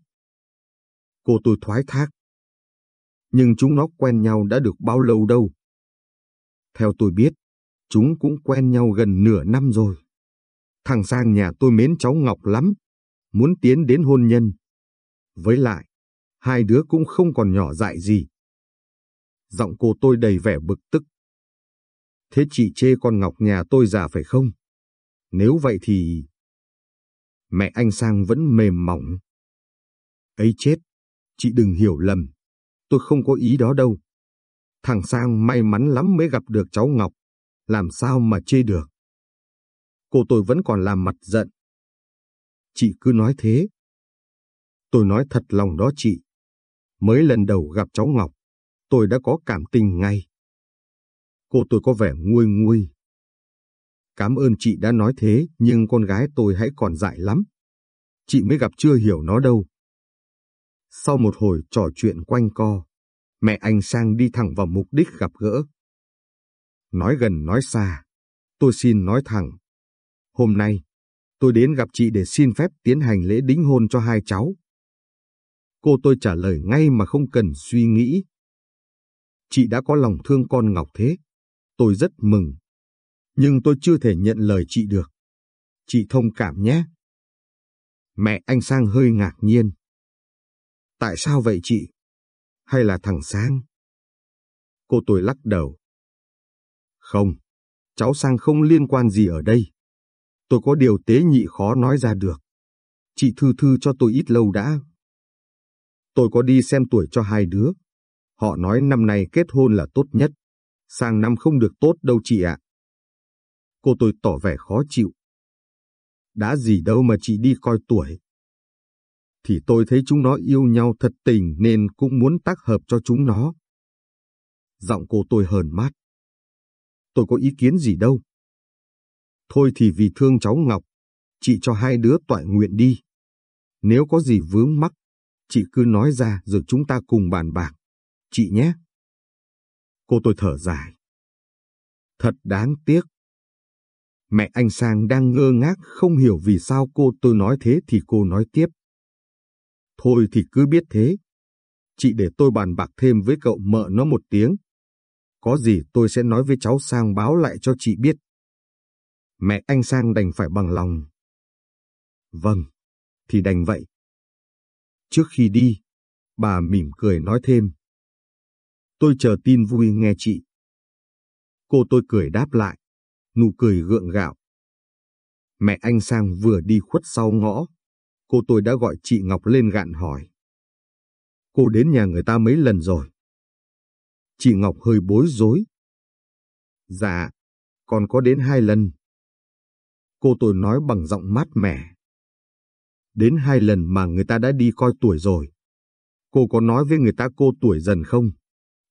A: Cô tôi thoái thác. Nhưng chúng nó quen nhau đã được bao lâu đâu. Theo tôi biết, chúng cũng quen nhau gần nửa năm rồi. Thằng Sang nhà tôi mến cháu Ngọc lắm, muốn tiến đến hôn nhân. Với lại, hai đứa cũng không còn nhỏ dại gì. Giọng cô tôi đầy vẻ bực tức. Thế chị chê con Ngọc nhà tôi già phải không? Nếu vậy thì... Mẹ anh Sang vẫn mềm mỏng. Ấy chết, chị đừng hiểu lầm. Tôi không có ý đó đâu. Thằng Sang may mắn lắm mới gặp được cháu Ngọc. Làm sao mà chê được? Cô tôi vẫn còn làm mặt giận. Chị cứ nói thế. Tôi nói thật lòng đó chị. Mới lần đầu gặp cháu Ngọc, tôi đã có cảm tình ngay. Cô tôi có vẻ nguôi nguôi. Cảm ơn chị đã nói thế, nhưng con gái tôi hãy còn dại lắm. Chị mới gặp chưa hiểu nó đâu. Sau một hồi trò chuyện quanh co, mẹ anh sang đi thẳng vào mục đích gặp gỡ. Nói gần nói xa, tôi xin nói thẳng. Hôm nay, tôi đến gặp chị để xin phép tiến hành lễ đính hôn cho hai cháu. Cô tôi trả lời ngay mà không cần suy nghĩ. Chị đã có lòng thương con Ngọc thế. Tôi rất mừng. Nhưng tôi chưa thể nhận lời chị được. Chị thông cảm nhé. Mẹ anh Sang hơi ngạc nhiên. Tại sao vậy chị? Hay là thằng Sang? Cô tôi lắc đầu. Không, cháu Sang không liên quan gì ở đây. Tôi có điều tế nhị khó nói ra được. Chị thư thư cho tôi ít lâu đã. Tôi có đi xem tuổi cho hai đứa. Họ nói năm nay kết hôn là tốt nhất. Sang năm không được tốt đâu chị ạ. Cô tôi tỏ vẻ khó chịu. Đã gì đâu mà chị đi coi tuổi. Thì tôi thấy chúng nó yêu nhau thật tình nên cũng muốn tác hợp cho chúng nó. Giọng cô tôi hờn mát. Tôi có ý kiến gì đâu. Thôi thì vì thương cháu Ngọc, chị cho hai đứa tọa nguyện đi. Nếu có gì vướng mắc, chị cứ nói ra rồi chúng ta cùng bàn bạc. Chị nhé. Cô tôi thở dài. Thật đáng tiếc. Mẹ anh Sang đang ngơ ngác không hiểu vì sao cô tôi nói thế thì cô nói tiếp. Thôi thì cứ biết thế. Chị để tôi bàn bạc thêm với cậu mợ nó một tiếng. Có gì tôi sẽ nói với cháu Sang báo lại cho chị biết. Mẹ anh Sang đành phải bằng lòng. Vâng, thì đành vậy. Trước khi đi, bà mỉm cười nói thêm. Tôi chờ tin vui nghe chị. Cô tôi cười đáp lại, nụ cười gượng gạo. Mẹ anh Sang vừa đi khuất sau ngõ, cô tôi đã gọi chị Ngọc lên gạn hỏi. Cô đến nhà người ta mấy lần rồi? Chị Ngọc hơi bối rối. Dạ, còn có đến hai lần. Cô tôi nói bằng giọng mát mẻ. Đến hai lần mà người ta đã đi coi tuổi rồi. Cô có nói với người ta cô tuổi dần không?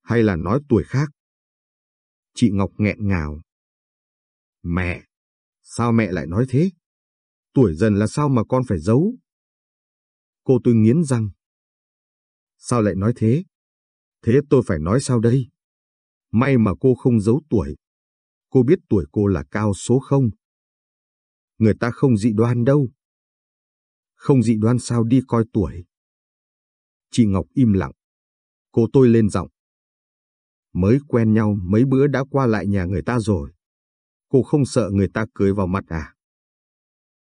A: Hay là nói tuổi khác? Chị Ngọc nghẹn ngào. Mẹ, sao mẹ lại nói thế? Tuổi dần là sao mà con phải giấu? Cô tôi nghiến răng. Sao lại nói thế? Thế tôi phải nói sao đây? May mà cô không giấu tuổi. Cô biết tuổi cô là cao số không? Người ta không dị đoan đâu. Không dị đoan sao đi coi tuổi? Chị Ngọc im lặng. Cô tôi lên giọng. Mới quen nhau mấy bữa đã qua lại nhà người ta rồi. Cô không sợ người ta cười vào mặt à?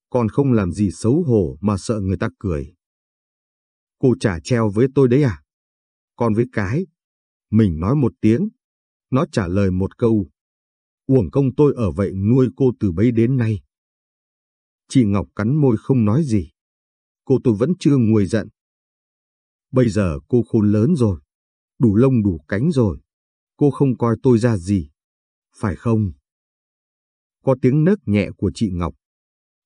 A: Còn không làm gì xấu hổ mà sợ người ta cười. Cô trả treo với tôi đấy à? Còn với cái, mình nói một tiếng, nó trả lời một câu. Uổng công tôi ở vậy nuôi cô từ bấy đến nay. Chị Ngọc cắn môi không nói gì. Cô tôi vẫn chưa nguôi giận. Bây giờ cô khôn lớn rồi, đủ lông đủ cánh rồi. Cô không coi tôi ra gì, phải không? Có tiếng nấc nhẹ của chị Ngọc.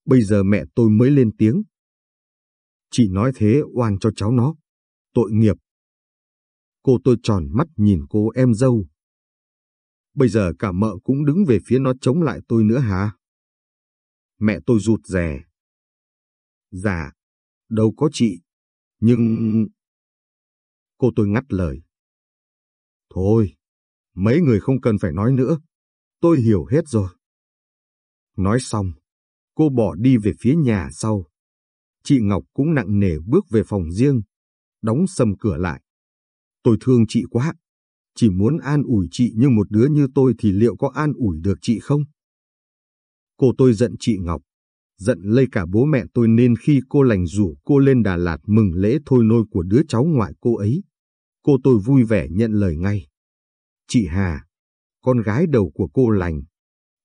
A: Bây giờ mẹ tôi mới lên tiếng. Chị nói thế oan cho cháu nó. Tội nghiệp. Cô tôi tròn mắt nhìn cô em dâu. Bây giờ cả mợ cũng đứng về phía nó chống lại tôi nữa hả? Mẹ tôi rụt rè. Dạ, đâu có chị. Nhưng... Cô tôi ngắt lời. Thôi, mấy người không cần phải nói nữa. Tôi hiểu hết rồi. Nói xong, cô bỏ đi về phía nhà sau. Chị Ngọc cũng nặng nề bước về phòng riêng, đóng sầm cửa lại. Tôi thương chị quá, chỉ muốn an ủi chị như một đứa như tôi thì liệu có an ủi được chị không? Cô tôi giận chị Ngọc, giận lây cả bố mẹ tôi nên khi cô lành rủ cô lên Đà Lạt mừng lễ thôi nôi của đứa cháu ngoại cô ấy. Cô tôi vui vẻ nhận lời ngay. Chị Hà, con gái đầu của cô lành,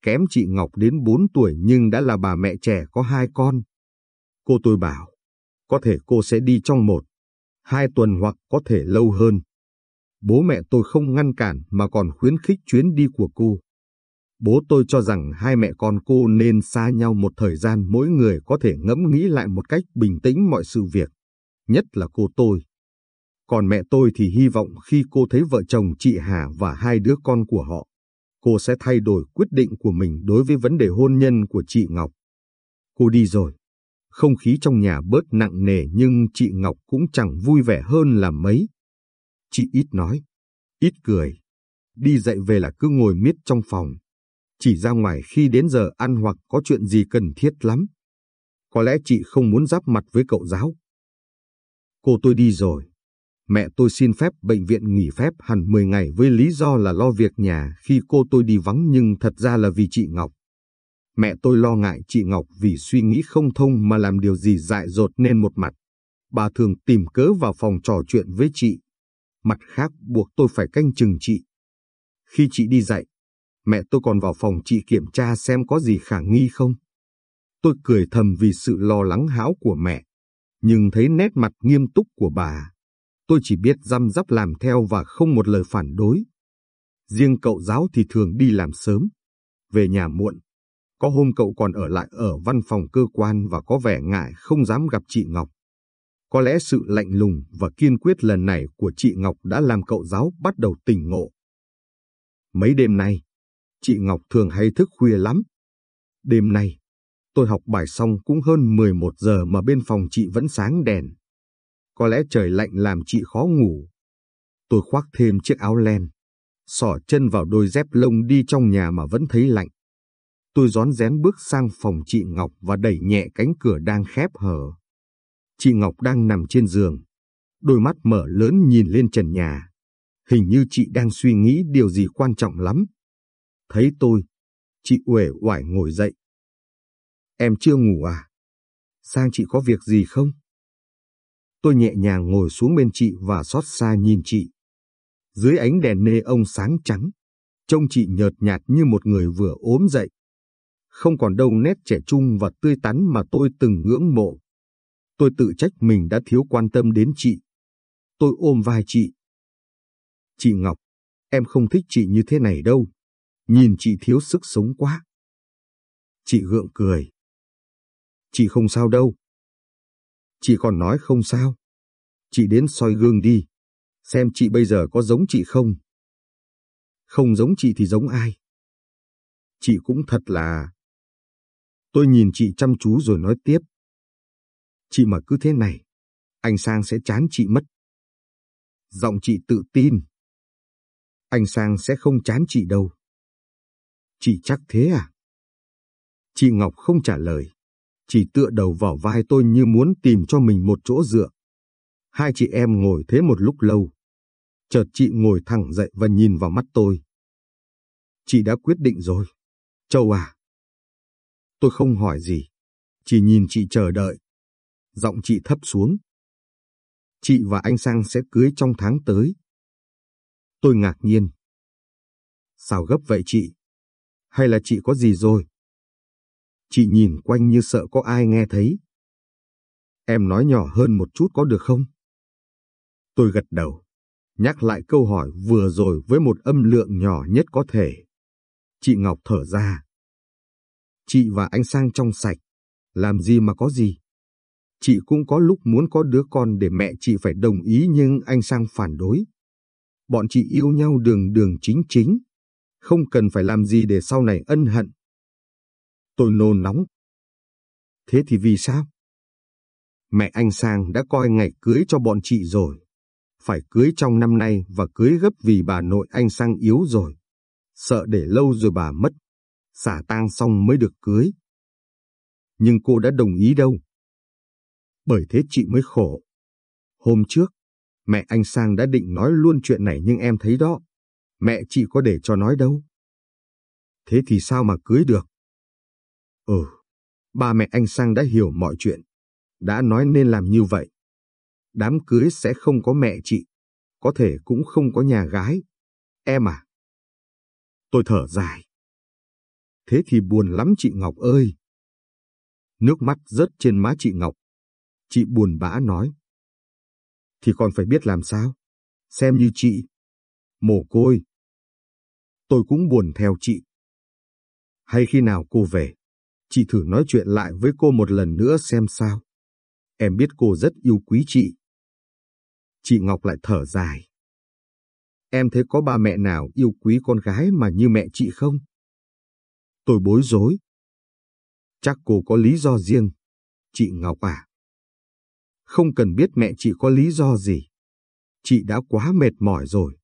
A: kém chị Ngọc đến 4 tuổi nhưng đã là bà mẹ trẻ có hai con. Cô tôi bảo, có thể cô sẽ đi trong một, hai tuần hoặc có thể lâu hơn. Bố mẹ tôi không ngăn cản mà còn khuyến khích chuyến đi của cô. Bố tôi cho rằng hai mẹ con cô nên xa nhau một thời gian mỗi người có thể ngẫm nghĩ lại một cách bình tĩnh mọi sự việc, nhất là cô tôi. Còn mẹ tôi thì hy vọng khi cô thấy vợ chồng chị Hà và hai đứa con của họ, cô sẽ thay đổi quyết định của mình đối với vấn đề hôn nhân của chị Ngọc. Cô đi rồi. Không khí trong nhà bớt nặng nề nhưng chị Ngọc cũng chẳng vui vẻ hơn là mấy. Chị ít nói, ít cười. Đi dậy về là cứ ngồi miết trong phòng. Chỉ ra ngoài khi đến giờ ăn hoặc có chuyện gì cần thiết lắm. Có lẽ chị không muốn giáp mặt với cậu giáo. Cô tôi đi rồi. Mẹ tôi xin phép bệnh viện nghỉ phép hẳn 10 ngày với lý do là lo việc nhà khi cô tôi đi vắng nhưng thật ra là vì chị Ngọc. Mẹ tôi lo ngại chị Ngọc vì suy nghĩ không thông mà làm điều gì dại dột nên một mặt. Bà thường tìm cớ vào phòng trò chuyện với chị. Mặt khác buộc tôi phải canh chừng chị. Khi chị đi dạy, mẹ tôi còn vào phòng chị kiểm tra xem có gì khả nghi không. Tôi cười thầm vì sự lo lắng hão của mẹ, nhưng thấy nét mặt nghiêm túc của bà. Tôi chỉ biết răm rắp làm theo và không một lời phản đối. Riêng cậu giáo thì thường đi làm sớm, về nhà muộn. Có hôm cậu còn ở lại ở văn phòng cơ quan và có vẻ ngại không dám gặp chị Ngọc. Có lẽ sự lạnh lùng và kiên quyết lần này của chị Ngọc đã làm cậu giáo bắt đầu tỉnh ngộ. Mấy đêm nay, chị Ngọc thường hay thức khuya lắm. Đêm nay, tôi học bài xong cũng hơn 11 giờ mà bên phòng chị vẫn sáng đèn. Có lẽ trời lạnh làm chị khó ngủ. Tôi khoác thêm chiếc áo len, Sỏ chân vào đôi dép lông đi trong nhà mà vẫn thấy lạnh. Tôi rón rén bước sang phòng chị Ngọc và đẩy nhẹ cánh cửa đang khép hở. Chị Ngọc đang nằm trên giường, đôi mắt mở lớn nhìn lên trần nhà. Hình như chị đang suy nghĩ điều gì quan trọng lắm. Thấy tôi, chị uể oải ngồi dậy. Em chưa ngủ à? Sang chị có việc gì không? Tôi nhẹ nhàng ngồi xuống bên chị và xót xa nhìn chị. Dưới ánh đèn nê ông sáng trắng, trông chị nhợt nhạt như một người vừa ốm dậy. Không còn đâu nét trẻ trung và tươi tắn mà tôi từng ngưỡng mộ. Tôi tự trách mình đã thiếu quan tâm đến chị. Tôi ôm vai chị. Chị Ngọc, em không thích chị như thế này đâu. Nhìn chị thiếu sức sống quá. Chị gượng cười. Chị không sao đâu. Chị còn nói không sao. Chị đến soi gương đi. Xem chị bây giờ có giống chị không. Không giống chị thì giống ai? Chị cũng thật là... Tôi nhìn chị chăm chú rồi nói tiếp. Chị mà cứ thế này, anh Sang sẽ chán chị mất. Giọng chị tự tin. Anh Sang sẽ không chán chị đâu. Chị chắc thế à? Chị Ngọc không trả lời, chỉ tựa đầu vào vai tôi như muốn tìm cho mình một chỗ dựa. Hai chị em ngồi thế một lúc lâu. Chợt chị ngồi thẳng dậy và nhìn vào mắt tôi. Chị đã quyết định rồi. Châu à? Tôi không hỏi gì, chỉ nhìn chị chờ đợi. Giọng chị thấp xuống. Chị và anh Sang sẽ cưới trong tháng tới. Tôi ngạc nhiên. Sao gấp vậy chị? Hay là chị có gì rồi? Chị nhìn quanh như sợ có ai nghe thấy. Em nói nhỏ hơn một chút có được không? Tôi gật đầu, nhắc lại câu hỏi vừa rồi với một âm lượng nhỏ nhất có thể. Chị Ngọc thở ra. Chị và anh Sang trong sạch, làm gì mà có gì. Chị cũng có lúc muốn có đứa con để mẹ chị phải đồng ý nhưng anh Sang phản đối. Bọn chị yêu nhau đường đường chính chính, không cần phải làm gì để sau này ân hận. Tôi nôn nóng. Thế thì vì sao? Mẹ anh Sang đã coi ngày cưới cho bọn chị rồi. Phải cưới trong năm nay và cưới gấp vì bà nội anh Sang yếu rồi. Sợ để lâu rồi bà mất. Xả tang xong mới được cưới. Nhưng cô đã đồng ý đâu. Bởi thế chị mới khổ. Hôm trước, mẹ anh Sang đã định nói luôn chuyện này nhưng em thấy đó. Mẹ chị có để cho nói đâu. Thế thì sao mà cưới được? Ừ, ba mẹ anh Sang đã hiểu mọi chuyện, đã nói nên làm như vậy. Đám cưới sẽ không có mẹ chị, có thể cũng không có nhà gái. Em à? Tôi thở dài. Thế thì buồn lắm chị Ngọc ơi. Nước mắt rớt trên má chị Ngọc. Chị buồn bã nói. Thì còn phải biết làm sao? Xem như chị. Mồ côi. Tôi cũng buồn theo chị. Hay khi nào cô về, chị thử nói chuyện lại với cô một lần nữa xem sao. Em biết cô rất yêu quý chị. Chị Ngọc lại thở dài. Em thấy có ba mẹ nào yêu quý con gái mà như mẹ chị không? Tôi bối rối. Chắc cô có lý do riêng. Chị Ngọc à? Không cần biết mẹ chị có lý do gì. Chị đã quá mệt mỏi rồi.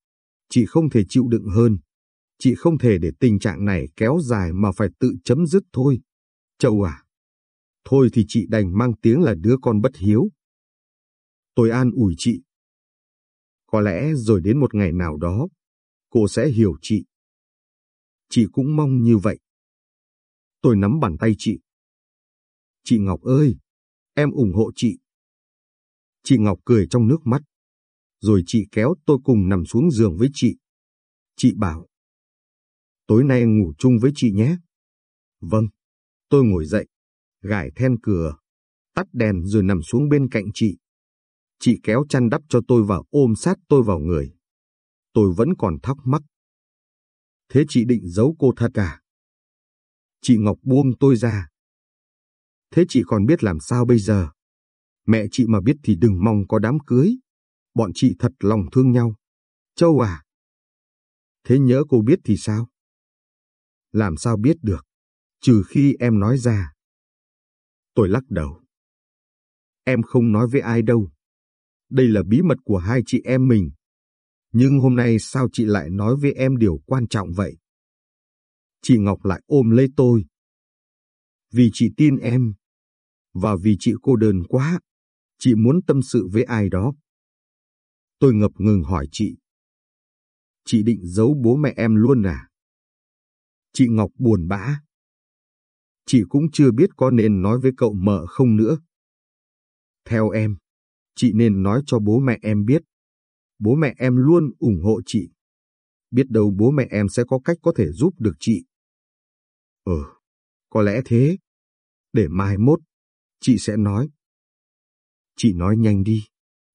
A: Chị không thể chịu đựng hơn. Chị không thể để tình trạng này kéo dài mà phải tự chấm dứt thôi. Châu à? Thôi thì chị đành mang tiếng là đứa con bất hiếu. Tôi an ủi chị. Có lẽ rồi đến một ngày nào đó, cô sẽ hiểu chị. Chị cũng mong như vậy. Tôi nắm bàn tay chị. Chị Ngọc ơi, em ủng hộ chị. Chị Ngọc cười trong nước mắt. Rồi chị kéo tôi cùng nằm xuống giường với chị. Chị bảo. Tối nay ngủ chung với chị nhé. Vâng. Tôi ngồi dậy, gải then cửa, tắt đèn rồi nằm xuống bên cạnh chị. Chị kéo chăn đắp cho tôi và ôm sát tôi vào người. Tôi vẫn còn thắc mắc. Thế chị định giấu cô thật à? Chị Ngọc buông tôi ra. Thế chị còn biết làm sao bây giờ? Mẹ chị mà biết thì đừng mong có đám cưới. Bọn chị thật lòng thương nhau. Châu à? Thế nhớ cô biết thì sao? Làm sao biết được? trừ khi em nói ra. Tôi lắc đầu. Em không nói với ai đâu. Đây là bí mật của hai chị em mình. Nhưng hôm nay sao chị lại nói với em điều quan trọng vậy? Chị Ngọc lại ôm lấy tôi. Vì chị tin em. Và vì chị cô đơn quá. Chị muốn tâm sự với ai đó. Tôi ngập ngừng hỏi chị. Chị định giấu bố mẹ em luôn à? Chị Ngọc buồn bã. Chị cũng chưa biết có nên nói với cậu mợ không nữa. Theo em, chị nên nói cho bố mẹ em biết. Bố mẹ em luôn ủng hộ chị. Biết đâu bố mẹ em sẽ có cách có thể giúp được chị. Ừ, có lẽ thế. Để mai mốt, chị sẽ nói. Chị nói nhanh đi,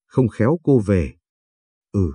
A: không khéo cô về. Ừ.